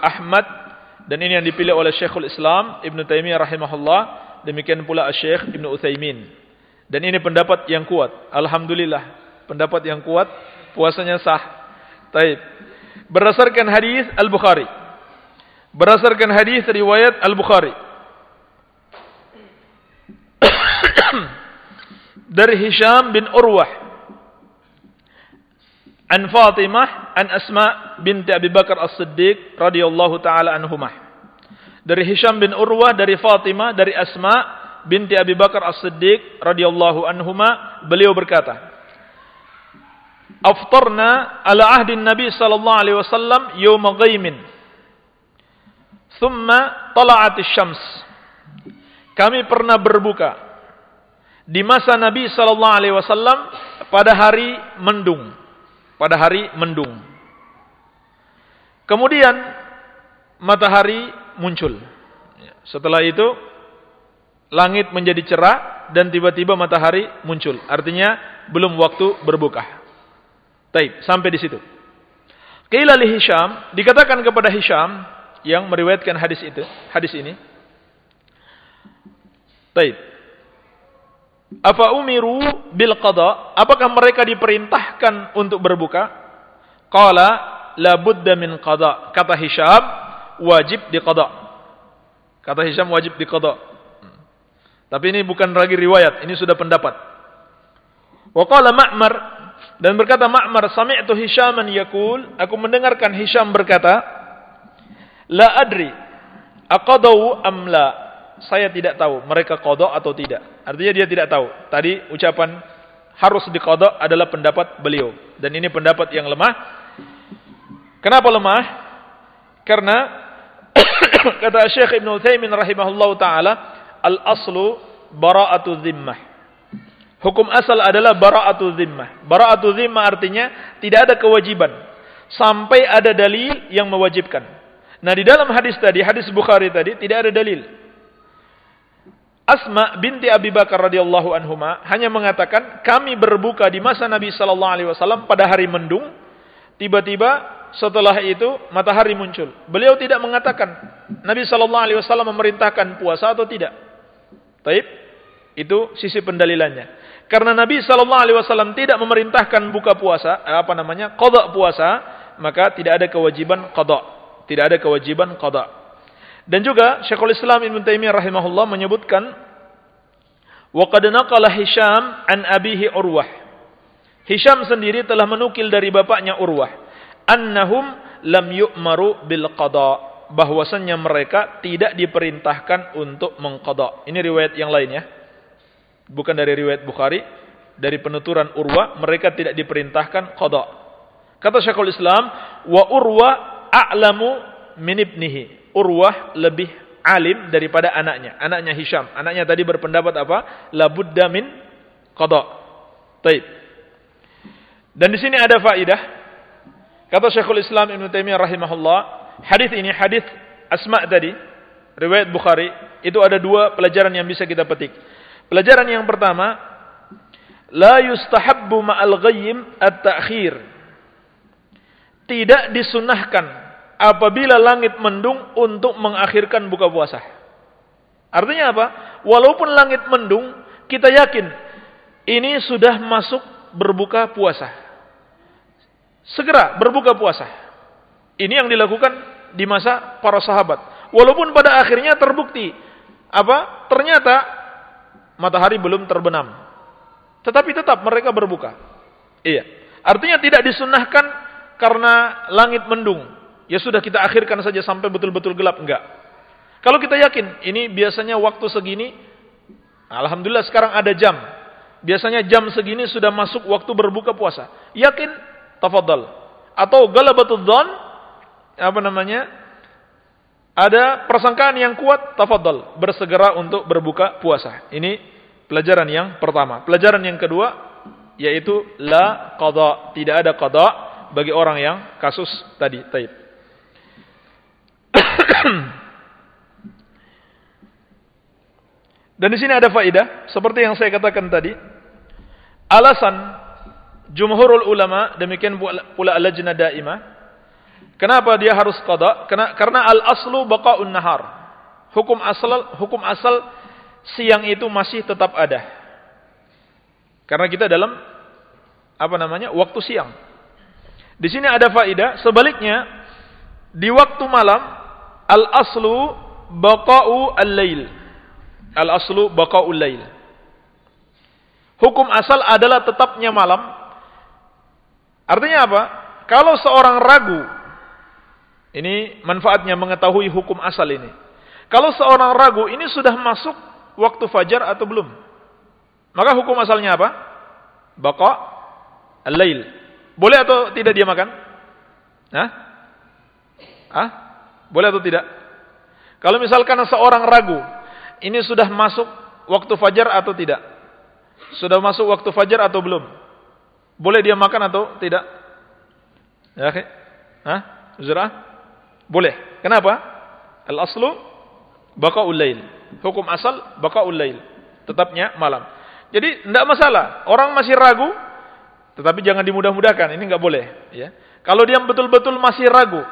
[SPEAKER 1] Ahmad dan ini yang dipilih oleh Syekhul Islam Ibn Taimiyah rahimahullah, demikian pula Syekh Ibn Utsaimin. Dan ini pendapat yang kuat. Alhamdulillah, pendapat yang kuat, puasanya sah. Taib. Berdasarkan hadis Al-Bukhari. Berdasarkan hadis riwayat Al-Bukhari. dari Hisham bin Urwah an Fatimah an Asma binti Abi Bakar As-Siddiq radhiyallahu taala anhumah. Dari Hisham bin Urwah dari Fatimah dari Asma binti Abi Bakar As-Siddiq radhiyallahu anhuma beliau berkata Aftarna ala ahdi Nabi sallallahu alaihi wasallam yawm ghaimin thumma tala'at asy-syams Kami pernah berbuka di masa Nabi sallallahu alaihi wasallam pada hari mendung pada hari mendung. Kemudian matahari muncul. Setelah itu langit menjadi cerah dan tiba-tiba matahari muncul. Artinya belum waktu berbuka. Taib, sampai di situ. Qila li Hisham, dikatakan kepada Hisham yang meriwayatkan hadis itu, hadis ini. Taib. Apa umiru bil qada? Apakah mereka diperintahkan untuk berbuka? Qala la budda min qada. Kata Hisham wajib diqada. Kata Hisham wajib diqada. Tapi ini bukan lagi riwayat, ini sudah pendapat. Wa qala Ma'mar dan berkata Ma'mar sami'tu Hishaman yaqul, aku mendengarkan Hisham berkata, la adri aqadau am la saya tidak tahu mereka kodok atau tidak. Artinya dia tidak tahu. Tadi ucapan harus dikodok adalah pendapat beliau. Dan ini pendapat yang lemah. Kenapa lemah? Karena kata Syekh Ibn Utsaimin rahimahullah taala, al-aslu bara'atu zimmah. Hukum asal adalah bara'atu zimmah. Bara'atu zimmah artinya tidak ada kewajiban sampai ada dalil yang mewajibkan. Nah, di dalam hadis tadi, hadis Bukhari tadi tidak ada dalil. Asma binti Abi Bakar radhiyallahu anhuma hanya mengatakan kami berbuka di masa Nabi sallallahu alaihi wasallam pada hari mendung. Tiba-tiba setelah itu matahari muncul. Beliau tidak mengatakan Nabi sallallahu alaihi wasallam memerintahkan puasa atau tidak. Taib? Itu sisi pendalilannya. Karena Nabi sallallahu alaihi wasallam tidak memerintahkan buka puasa, eh, apa namanya? qada puasa, maka tidak ada kewajiban qada. Tidak ada kewajiban qada. Dan juga Syekhul Islam Ibn Taimiyah rahimahullah menyebutkan wa qad naqala Hisham an abihi Urwah. Hisham sendiri telah menukil dari bapaknya Urwah annahum lam yu'maru bil qada bahwasannya mereka tidak diperintahkan untuk mengqada. Ini riwayat yang lain ya. Bukan dari riwayat Bukhari, dari penuturan Urwah mereka tidak diperintahkan qada. Kata Syekhul Islam, wa Urwa a'lamu min ibnihi. Urwah lebih alim daripada anaknya. Anaknya Hisham. Anaknya tadi berpendapat apa? Labudda min qada. Taib. Dan di sini ada faidah. Kata Syekhul Islam Ibn Taimiyah rahimahullah, hadis ini hadis Asma tadi, riwayat Bukhari, itu ada dua pelajaran yang bisa kita petik. Pelajaran yang pertama, la yustahabbu ma'al ghayyim at-ta'khir. Tidak disunahkan apabila langit mendung untuk mengakhirkan buka puasa. Artinya apa? Walaupun langit mendung, kita yakin ini sudah masuk berbuka puasa. Segera berbuka puasa. Ini yang dilakukan di masa para sahabat. Walaupun pada akhirnya terbukti apa? Ternyata matahari belum terbenam. Tetapi tetap mereka berbuka. Iya. Artinya tidak disunahkan karena langit mendung ya sudah kita akhirkan saja sampai betul-betul gelap. Enggak. Kalau kita yakin, ini biasanya waktu segini, Alhamdulillah sekarang ada jam. Biasanya jam segini sudah masuk waktu berbuka puasa. Yakin, tafadhal. Atau galabatul apa namanya, ada persangkaan yang kuat, tafadhal. Bersegera untuk berbuka puasa. Ini pelajaran yang pertama. Pelajaran yang kedua, yaitu la qada. Tidak ada qada bagi orang yang kasus tadi. Taib. Dan di sini ada faedah seperti yang saya katakan tadi. Alasan jumhurul ulama demikian pula al-lajnah daimah kenapa dia harus qada? Karena karena al-aslu baqaun nahar. Hukum asal hukum asal siang itu masih tetap ada. Karena kita dalam apa namanya? waktu siang. Di sini ada faedah sebaliknya di waktu malam Al-aslu baqa'u al-lail. Al-aslu baqa'u al-lail. Hukum asal adalah tetapnya malam. Artinya apa? Kalau seorang ragu, ini manfaatnya mengetahui hukum asal ini. Kalau seorang ragu, ini sudah masuk waktu fajar atau belum? Maka hukum asalnya apa? Baqa al-lail. Boleh atau tidak dia makan? Hah? Hah? Boleh atau tidak? Kalau misalkan seorang ragu, ini sudah masuk waktu fajar atau tidak? Sudah masuk waktu fajar atau belum? Boleh dia makan atau tidak? Ya. Hah? Zurah? Boleh. Kenapa? Al-aslu baqa'ul lail. Hukum asal baqa'ul lail. Tetapnya malam. Jadi tidak masalah. Orang masih ragu, tetapi jangan dimudah-mudahkan. Ini enggak boleh, ya. Kalau dia betul-betul masih ragu,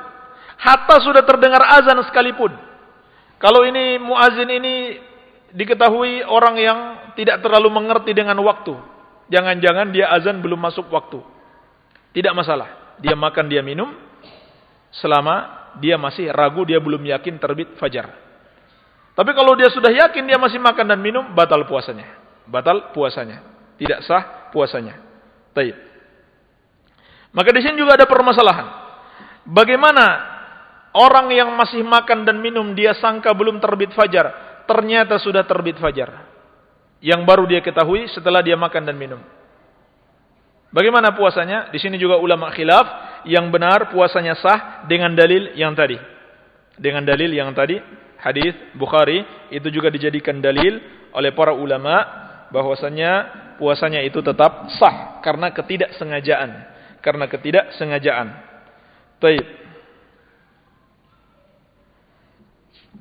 [SPEAKER 1] Hatta sudah terdengar azan sekalipun. Kalau ini muazin ini diketahui orang yang tidak terlalu mengerti dengan waktu. Jangan-jangan dia azan belum masuk waktu. Tidak masalah. Dia makan, dia minum. Selama dia masih ragu, dia belum yakin terbit fajar. Tapi kalau dia sudah yakin dia masih makan dan minum, batal puasanya. Batal puasanya. Tidak sah puasanya. Taib. Maka di sini juga ada permasalahan. Bagaimana Orang yang masih makan dan minum dia sangka belum terbit fajar, ternyata sudah terbit fajar. Yang baru dia ketahui setelah dia makan dan minum. Bagaimana puasanya? Di sini juga ulama khilaf yang benar puasanya sah dengan dalil yang tadi. Dengan dalil yang tadi hadis Bukhari itu juga dijadikan dalil oleh para ulama bahwasanya puasanya itu tetap sah karena ketidaksengajaan. Karena ketidaksengajaan. Baik.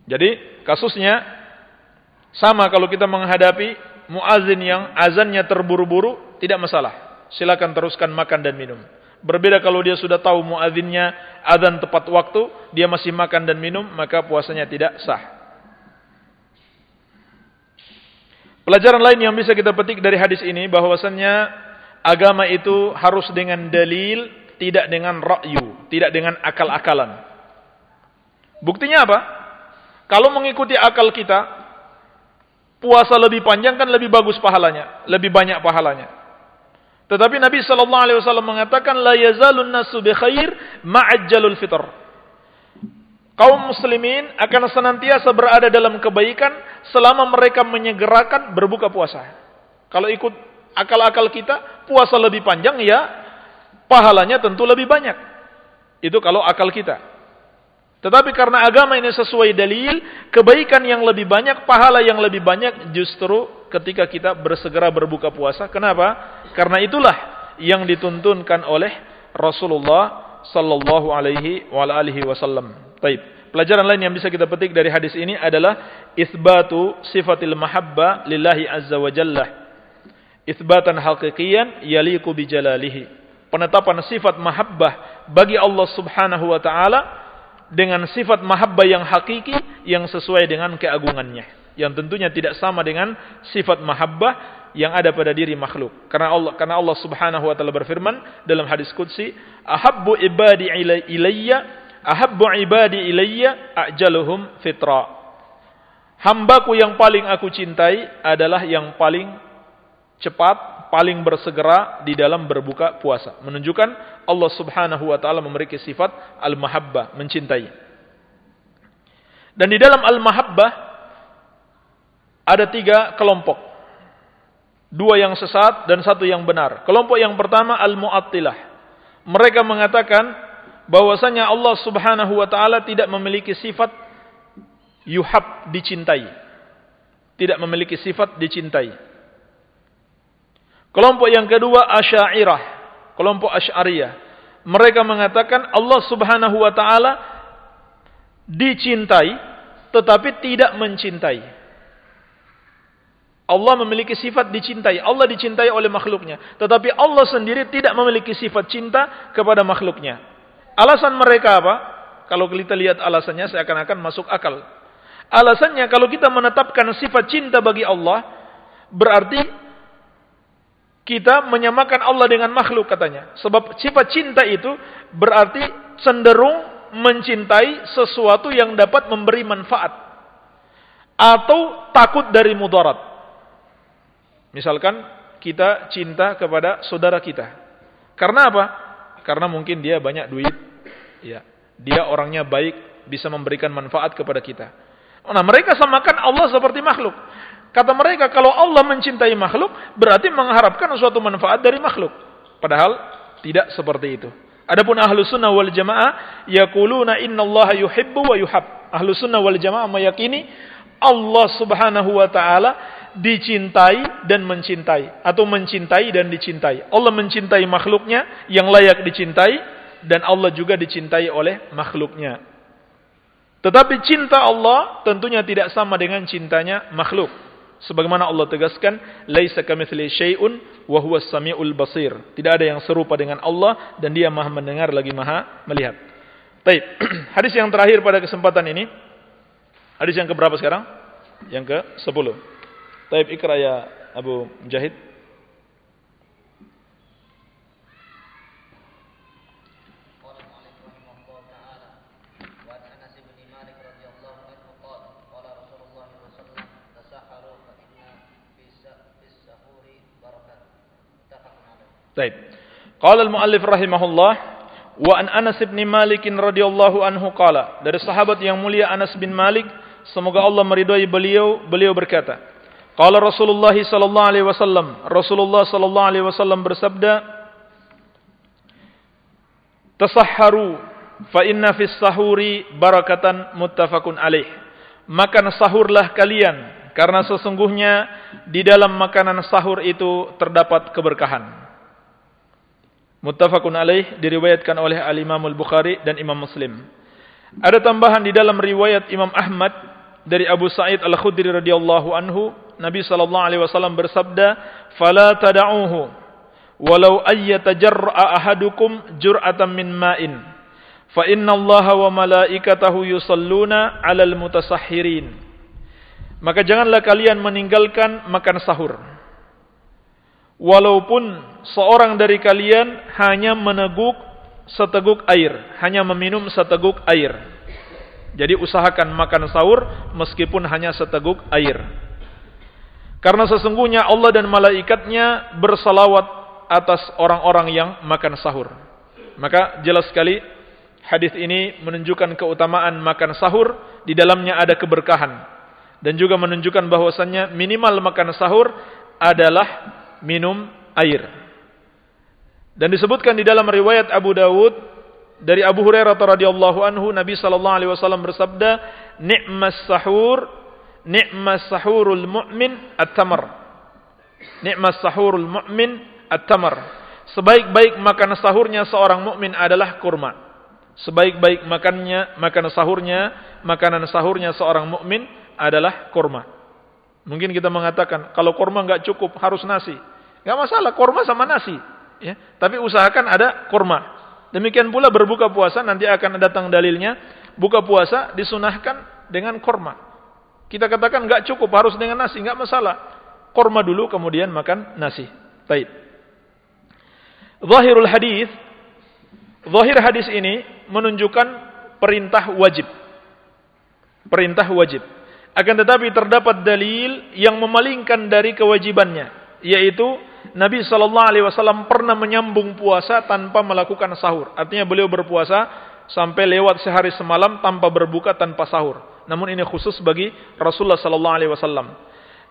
[SPEAKER 1] Jadi kasusnya sama kalau kita menghadapi muazin yang azannya terburu-buru tidak masalah. Silakan teruskan makan dan minum. Berbeda kalau dia sudah tahu muadzinnya azan tepat waktu, dia masih makan dan minum, maka puasanya tidak sah. Pelajaran lain yang bisa kita petik dari hadis ini bahwasannya agama itu harus dengan dalil, tidak dengan ra'yu, tidak dengan akal-akalan. Buktinya apa? Kalau mengikuti akal kita, puasa lebih panjang kan lebih bagus pahalanya, lebih banyak pahalanya. Tetapi Nabi sallallahu alaihi wasallam mengatakan la yazalun nasu bi khair ma'ajjalul fitr. Kaum muslimin akan senantiasa berada dalam kebaikan selama mereka menyegerakan berbuka puasa. Kalau ikut akal-akal kita, puasa lebih panjang ya pahalanya tentu lebih banyak. Itu kalau akal kita. Tetapi karena agama ini sesuai dalil, kebaikan yang lebih banyak, pahala yang lebih banyak justru ketika kita bersegera berbuka puasa. Kenapa? Karena itulah yang dituntunkan oleh Rasulullah sallallahu alaihi wa alihi wasallam. Baik. Pelajaran lain yang bisa kita petik dari hadis ini adalah isbatu sifatil mahabba lillahi azza wa jalla. Isbatan haqiqiyan yaliku bi jalalihi. Penetapan sifat mahabbah bagi Allah Subhanahu wa taala dengan sifat mahabbah yang hakiki yang sesuai dengan keagungannya yang tentunya tidak sama dengan sifat mahabbah yang ada pada diri makhluk karena Allah karena Allah Subhanahu wa taala berfirman dalam hadis qudsi ahabbu ibadi ilayya ahabbu ibadi ilayya ajaluhum fitra hambaku yang paling aku cintai adalah yang paling cepat paling bersegera di dalam berbuka puasa. Menunjukkan Allah subhanahu wa ta'ala memiliki sifat al-mahabbah, mencintai. Dan di dalam al-mahabbah ada tiga kelompok. Dua yang sesat dan satu yang benar. Kelompok yang pertama al-mu'attilah. Mereka mengatakan bahwasanya Allah subhanahu wa ta'ala tidak memiliki sifat yuhab, dicintai. Tidak memiliki sifat dicintai. Kelompok yang kedua Asy'ariyah, kelompok Asy'ariyah. Mereka mengatakan Allah Subhanahu wa taala dicintai tetapi tidak mencintai. Allah memiliki sifat dicintai, Allah dicintai oleh makhluknya, tetapi Allah sendiri tidak memiliki sifat cinta kepada makhluknya. Alasan mereka apa? Kalau kita lihat alasannya seakan-akan masuk akal. Alasannya kalau kita menetapkan sifat cinta bagi Allah, berarti kita menyamakan Allah dengan makhluk katanya. Sebab sifat cinta itu berarti cenderung mencintai sesuatu yang dapat memberi manfaat. Atau takut dari mudarat. Misalkan kita cinta kepada saudara kita. Karena apa? Karena mungkin dia banyak duit. Ya. Dia orangnya baik, bisa memberikan manfaat kepada kita. Nah, mereka samakan Allah seperti makhluk. Kata mereka kalau Allah mencintai makhluk berarti mengharapkan suatu manfaat dari makhluk. Padahal tidak seperti itu. Adapun ahlu sunnah wal jamaah yakuluna Allah yuhibbu wa yuhab. Ahlu sunnah wal jamaah meyakini Allah subhanahu wa ta'ala dicintai dan mencintai. Atau mencintai dan dicintai. Allah mencintai makhluknya yang layak dicintai. Dan Allah juga dicintai oleh makhluknya. Tetapi cinta Allah tentunya tidak sama dengan cintanya makhluk. Sebagaimana Allah tegaskan, "Laisa kamitsli syai'un wa huwas samiul basir." Tidak ada yang serupa dengan Allah dan Dia Maha mendengar lagi Maha melihat. Baik, hadis yang terakhir pada kesempatan ini. Hadis yang keberapa sekarang? Yang ke-10. Baik, ikra ya Abu Mujahid. Baik. Qala al-muallif rahimahullah wa an Anas bin Malik radhiyallahu anhu qala dari sahabat yang mulia Anas bin Malik semoga Allah meridhai beliau beliau berkata Qala Rasulullah sallallahu alaihi wasallam Rasulullah sallallahu alaihi wasallam bersabda Tasahharu fa inna fis sahuri barakatan muttafaqun alaih. Makan sahurlah kalian karena sesungguhnya di dalam makanan sahur itu terdapat keberkahan. Muttafaqun alaih diriwayatkan oleh Al-Imam Al-Bukhari dan Imam Muslim. Ada tambahan di dalam riwayat Imam Ahmad dari Abu Sa'id Al-Khudri radhiyallahu anhu, Nabi sallallahu alaihi wasallam bersabda, "Fala tad'uhu walau ayyatajarra ahadukum jur'atan min ma'in." Fa inna Allah wa malaikatahu yusalluna 'alal mutasahhirin. Maka janganlah kalian meninggalkan makan sahur. Walaupun seorang dari kalian hanya meneguk seteguk air, hanya meminum seteguk air. Jadi usahakan makan sahur meskipun hanya seteguk air. Karena sesungguhnya Allah dan malaikatnya bersalawat atas orang-orang yang makan sahur. Maka jelas sekali hadis ini menunjukkan keutamaan makan sahur, di dalamnya ada keberkahan. Dan juga menunjukkan bahwasannya minimal makan sahur adalah minum air. Dan disebutkan di dalam riwayat Abu Dawud dari Abu Hurairah radhiyallahu anhu Nabi sallallahu alaihi wasallam bersabda, "Ni'mas sahur, ni'mas sahurul mu'min at-tamar." Ni'mas sahurul mu'min at-tamar. Sebaik-baik makan sahurnya seorang mukmin adalah kurma. Sebaik-baik makannya, makan sahurnya, makanan sahurnya seorang mukmin adalah kurma. Mungkin kita mengatakan kalau kurma enggak cukup harus nasi. Enggak masalah, kurma sama nasi ya. Tapi usahakan ada kurma. Demikian pula berbuka puasa nanti akan datang dalilnya. Buka puasa disunahkan dengan kurma. Kita katakan nggak cukup harus dengan nasi, nggak masalah. Kurma dulu kemudian makan nasi. Taib. Zahirul hadis, zahir hadis ini menunjukkan perintah wajib. Perintah wajib. Akan tetapi terdapat dalil yang memalingkan dari kewajibannya, yaitu Nabi Shallallahu Alaihi Wasallam pernah menyambung puasa tanpa melakukan sahur. Artinya beliau berpuasa sampai lewat sehari semalam tanpa berbuka tanpa sahur. Namun ini khusus bagi Rasulullah Shallallahu Alaihi Wasallam.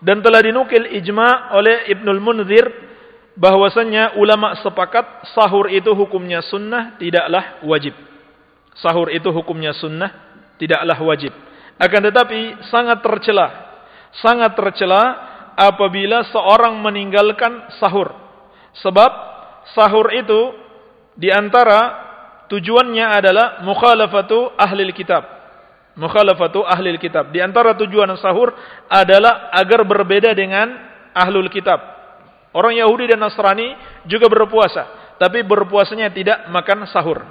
[SPEAKER 1] Dan telah dinukil ijma oleh Ibnul Munzir bahwasannya ulama sepakat sahur itu hukumnya sunnah tidaklah wajib. Sahur itu hukumnya sunnah tidaklah wajib. Akan tetapi sangat tercela, sangat tercela apabila seorang meninggalkan sahur. Sebab sahur itu di antara tujuannya adalah mukhalafatu ahli kitab. Mukhalafatu ahli kitab. Di antara tujuan sahur adalah agar berbeda dengan ahlul kitab. Orang Yahudi dan Nasrani juga berpuasa, tapi berpuasanya tidak makan sahur.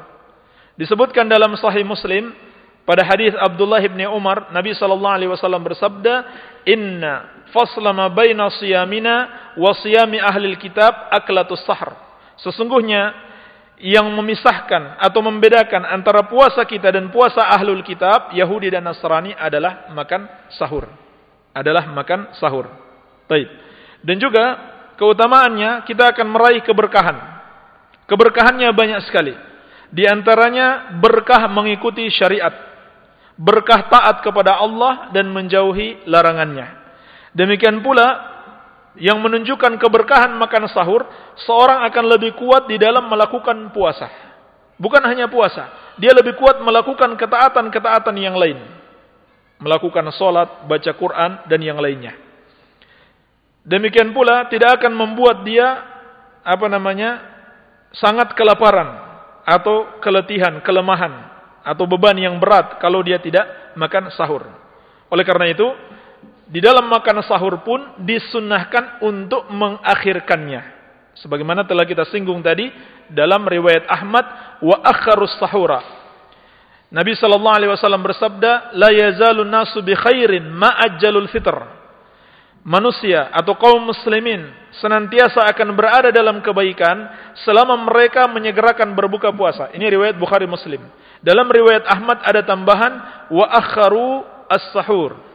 [SPEAKER 1] Disebutkan dalam Sahih Muslim pada hadis Abdullah bin Umar, Nabi sallallahu alaihi wasallam bersabda, "Inna fasla ma baina siyamina wa siyami ahli kitab aklatus sahr. Sesungguhnya yang memisahkan atau membedakan antara puasa kita dan puasa ahlul kitab, Yahudi dan Nasrani adalah makan sahur. Adalah makan sahur. Baik. Dan juga keutamaannya kita akan meraih keberkahan. Keberkahannya banyak sekali. Di antaranya berkah mengikuti syariat. Berkah taat kepada Allah dan menjauhi larangannya. Demikian pula yang menunjukkan keberkahan makan sahur, seorang akan lebih kuat di dalam melakukan puasa. Bukan hanya puasa, dia lebih kuat melakukan ketaatan-ketaatan yang lain. Melakukan solat, baca Quran, dan yang lainnya. Demikian pula tidak akan membuat dia apa namanya sangat kelaparan atau keletihan, kelemahan atau beban yang berat kalau dia tidak makan sahur. Oleh karena itu, di dalam makan sahur pun disunnahkan untuk mengakhirkannya. Sebagaimana telah kita singgung tadi dalam riwayat Ahmad wa akharus sahura. Nabi sallallahu alaihi wasallam bersabda, "La yazalun nasu bi khairin ma ajjalul fitr." Manusia atau kaum muslimin senantiasa akan berada dalam kebaikan selama mereka menyegerakan berbuka puasa. Ini riwayat Bukhari Muslim. Dalam riwayat Ahmad ada tambahan wa akharu as-sahur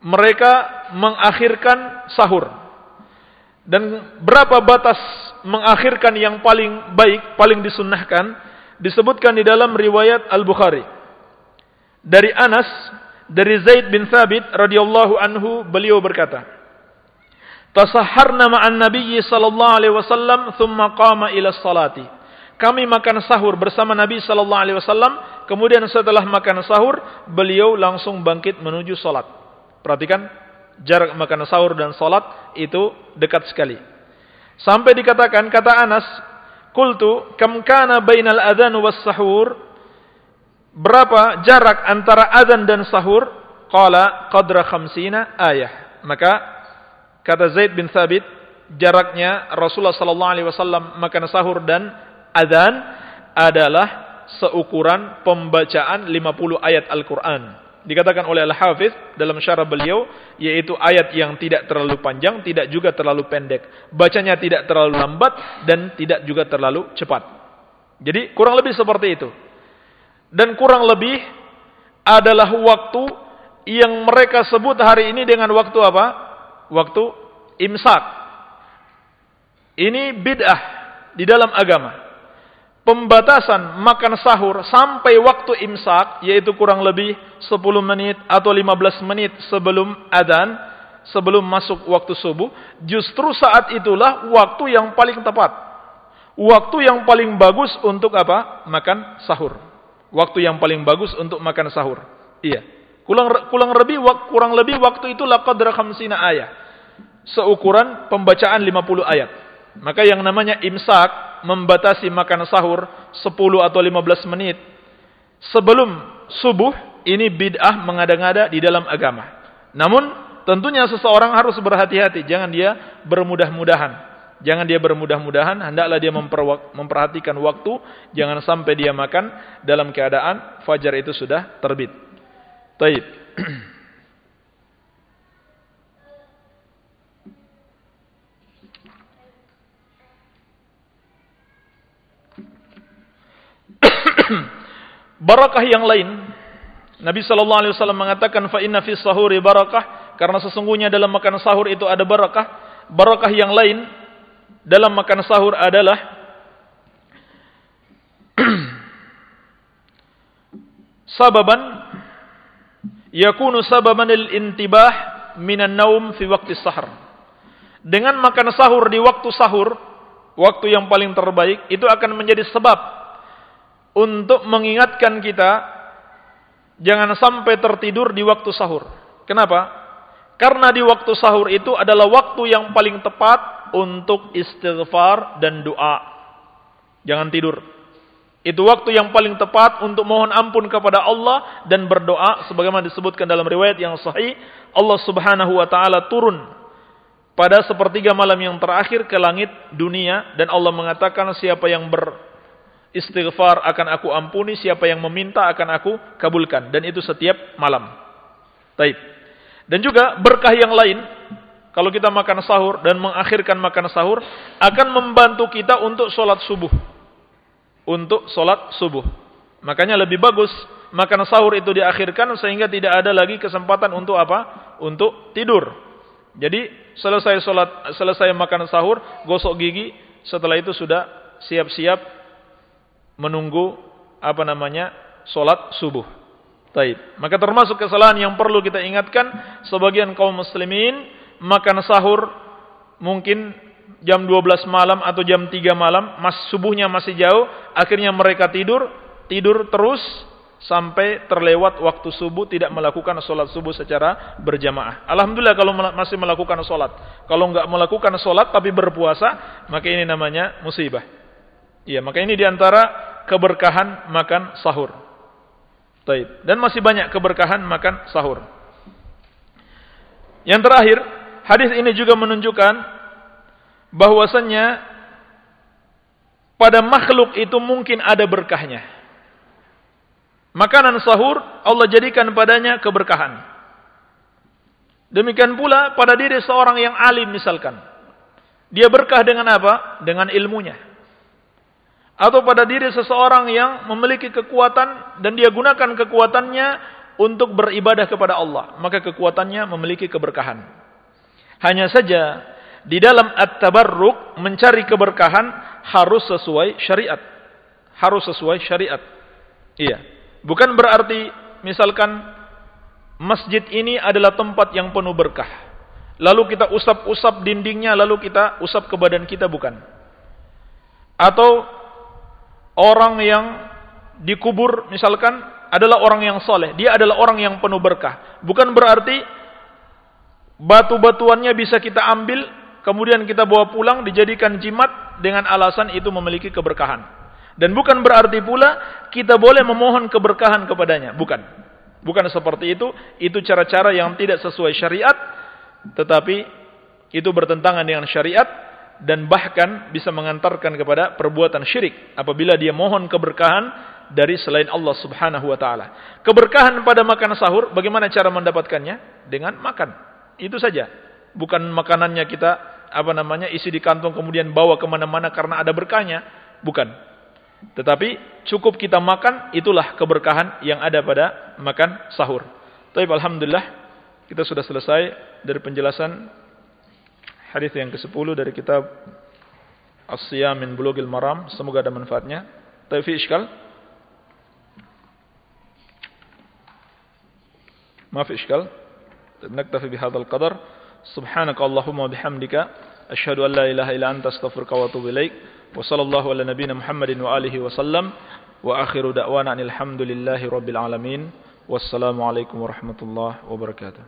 [SPEAKER 1] mereka mengakhirkan sahur. Dan berapa batas mengakhirkan yang paling baik, paling disunnahkan, disebutkan di dalam riwayat Al-Bukhari. Dari Anas, dari Zaid bin Thabit radhiyallahu anhu, beliau berkata, Tasaharna ma'an nabiyyi sallallahu alaihi wasallam thumma qama ila salati. kami makan sahur bersama Nabi sallallahu alaihi wasallam, kemudian setelah makan sahur, beliau langsung bangkit menuju salat. Perhatikan jarak makan sahur dan salat itu dekat sekali. Sampai dikatakan kata Anas, "Qultu kam kana bainal adzan was sahur?" Berapa jarak antara adzan dan sahur? Qala qadra khamsina ayah. Maka kata Zaid bin Thabit, jaraknya Rasulullah sallallahu alaihi wasallam makan sahur dan adzan adalah seukuran pembacaan 50 ayat Al-Qur'an. Dikatakan oleh Al-Hafiz dalam syarah beliau yaitu ayat yang tidak terlalu panjang, tidak juga terlalu pendek. Bacanya tidak terlalu lambat dan tidak juga terlalu cepat. Jadi kurang lebih seperti itu. Dan kurang lebih adalah waktu yang mereka sebut hari ini dengan waktu apa? Waktu imsak. Ini bid'ah di dalam agama pembatasan makan sahur sampai waktu imsak yaitu kurang lebih 10 menit atau 15 menit sebelum adzan sebelum masuk waktu subuh justru saat itulah waktu yang paling tepat. Waktu yang paling bagus untuk apa? Makan sahur. Waktu yang paling bagus untuk makan sahur. Iya. Kurang kurang lebih kurang lebih waktu itu laqadra khamsina ayat seukuran pembacaan 50 ayat. Maka yang namanya imsak membatasi makan sahur 10 atau 15 menit sebelum subuh ini bid'ah mengada-ngada di dalam agama. Namun tentunya seseorang harus berhati-hati, jangan dia bermudah-mudahan. Jangan dia bermudah-mudahan, hendaklah dia memperhatikan waktu, jangan sampai dia makan dalam keadaan fajar itu sudah terbit. Taib. barakah yang lain. Nabi sallallahu alaihi wasallam mengatakan fa inna fis sahuri barakah. Karena sesungguhnya dalam makan sahur itu ada barakah. Barakah yang lain dalam makan sahur adalah sababan. Yakunu sababan lil intibah minan naum fi waktu sahur dengan makan sahur di waktu sahur waktu yang paling terbaik itu akan menjadi sebab untuk mengingatkan kita jangan sampai tertidur di waktu sahur. Kenapa? Karena di waktu sahur itu adalah waktu yang paling tepat untuk istighfar dan doa. Jangan tidur. Itu waktu yang paling tepat untuk mohon ampun kepada Allah dan berdoa sebagaimana disebutkan dalam riwayat yang sahih, Allah Subhanahu wa taala turun pada sepertiga malam yang terakhir ke langit dunia dan Allah mengatakan siapa yang ber istighfar akan aku ampuni, siapa yang meminta akan aku kabulkan. Dan itu setiap malam. Taib. Dan juga berkah yang lain, kalau kita makan sahur dan mengakhirkan makan sahur, akan membantu kita untuk sholat subuh. Untuk sholat subuh. Makanya lebih bagus makan sahur itu diakhirkan sehingga tidak ada lagi kesempatan untuk apa? Untuk tidur. Jadi selesai sholat, selesai makan sahur, gosok gigi, setelah itu sudah siap-siap menunggu apa namanya solat subuh. Taib. Maka termasuk kesalahan yang perlu kita ingatkan sebagian kaum muslimin makan sahur mungkin jam 12 malam atau jam 3 malam, mas subuhnya masih jauh, akhirnya mereka tidur, tidur terus sampai terlewat waktu subuh tidak melakukan sholat subuh secara berjamaah. Alhamdulillah kalau masih melakukan sholat. Kalau enggak melakukan sholat tapi berpuasa, maka ini namanya musibah. Iya, maka ini di antara keberkahan makan sahur. Taib. Dan masih banyak keberkahan makan sahur. Yang terakhir, hadis ini juga menunjukkan bahwasannya pada makhluk itu mungkin ada berkahnya. Makanan sahur Allah jadikan padanya keberkahan. Demikian pula pada diri seorang yang alim misalkan. Dia berkah dengan apa? Dengan ilmunya atau pada diri seseorang yang memiliki kekuatan dan dia gunakan kekuatannya untuk beribadah kepada Allah, maka kekuatannya memiliki keberkahan. Hanya saja di dalam at-tabarruk mencari keberkahan harus sesuai syariat. Harus sesuai syariat. Iya. Bukan berarti misalkan masjid ini adalah tempat yang penuh berkah. Lalu kita usap-usap dindingnya, lalu kita usap ke badan kita bukan. Atau orang yang dikubur misalkan adalah orang yang soleh, dia adalah orang yang penuh berkah. Bukan berarti batu-batuannya bisa kita ambil, kemudian kita bawa pulang dijadikan jimat dengan alasan itu memiliki keberkahan. Dan bukan berarti pula kita boleh memohon keberkahan kepadanya, bukan. Bukan seperti itu, itu cara-cara yang tidak sesuai syariat, tetapi itu bertentangan dengan syariat dan bahkan bisa mengantarkan kepada perbuatan syirik apabila dia mohon keberkahan dari selain Allah Subhanahu wa taala. Keberkahan pada makan sahur bagaimana cara mendapatkannya? Dengan makan. Itu saja. Bukan makanannya kita apa namanya isi di kantong kemudian bawa ke mana-mana karena ada berkahnya. Bukan. Tetapi cukup kita makan itulah keberkahan yang ada pada makan sahur. Tapi alhamdulillah kita sudah selesai dari penjelasan hadis yang ke-10 dari kitab As-Siyam min Bulughil Maram. Semoga ada manfaatnya. Tapi fi ما في إشكال نكتفي بهذا القدر سبحانك اللهم وبحمدك أشهد أن لا إله إلا أنت استغفرك وأتوب إليك وصلى الله على نبينا محمد وآله وسلم وآخر دعوانا أن الحمد لله رب العالمين والسلام عليكم ورحمة الله وبركاته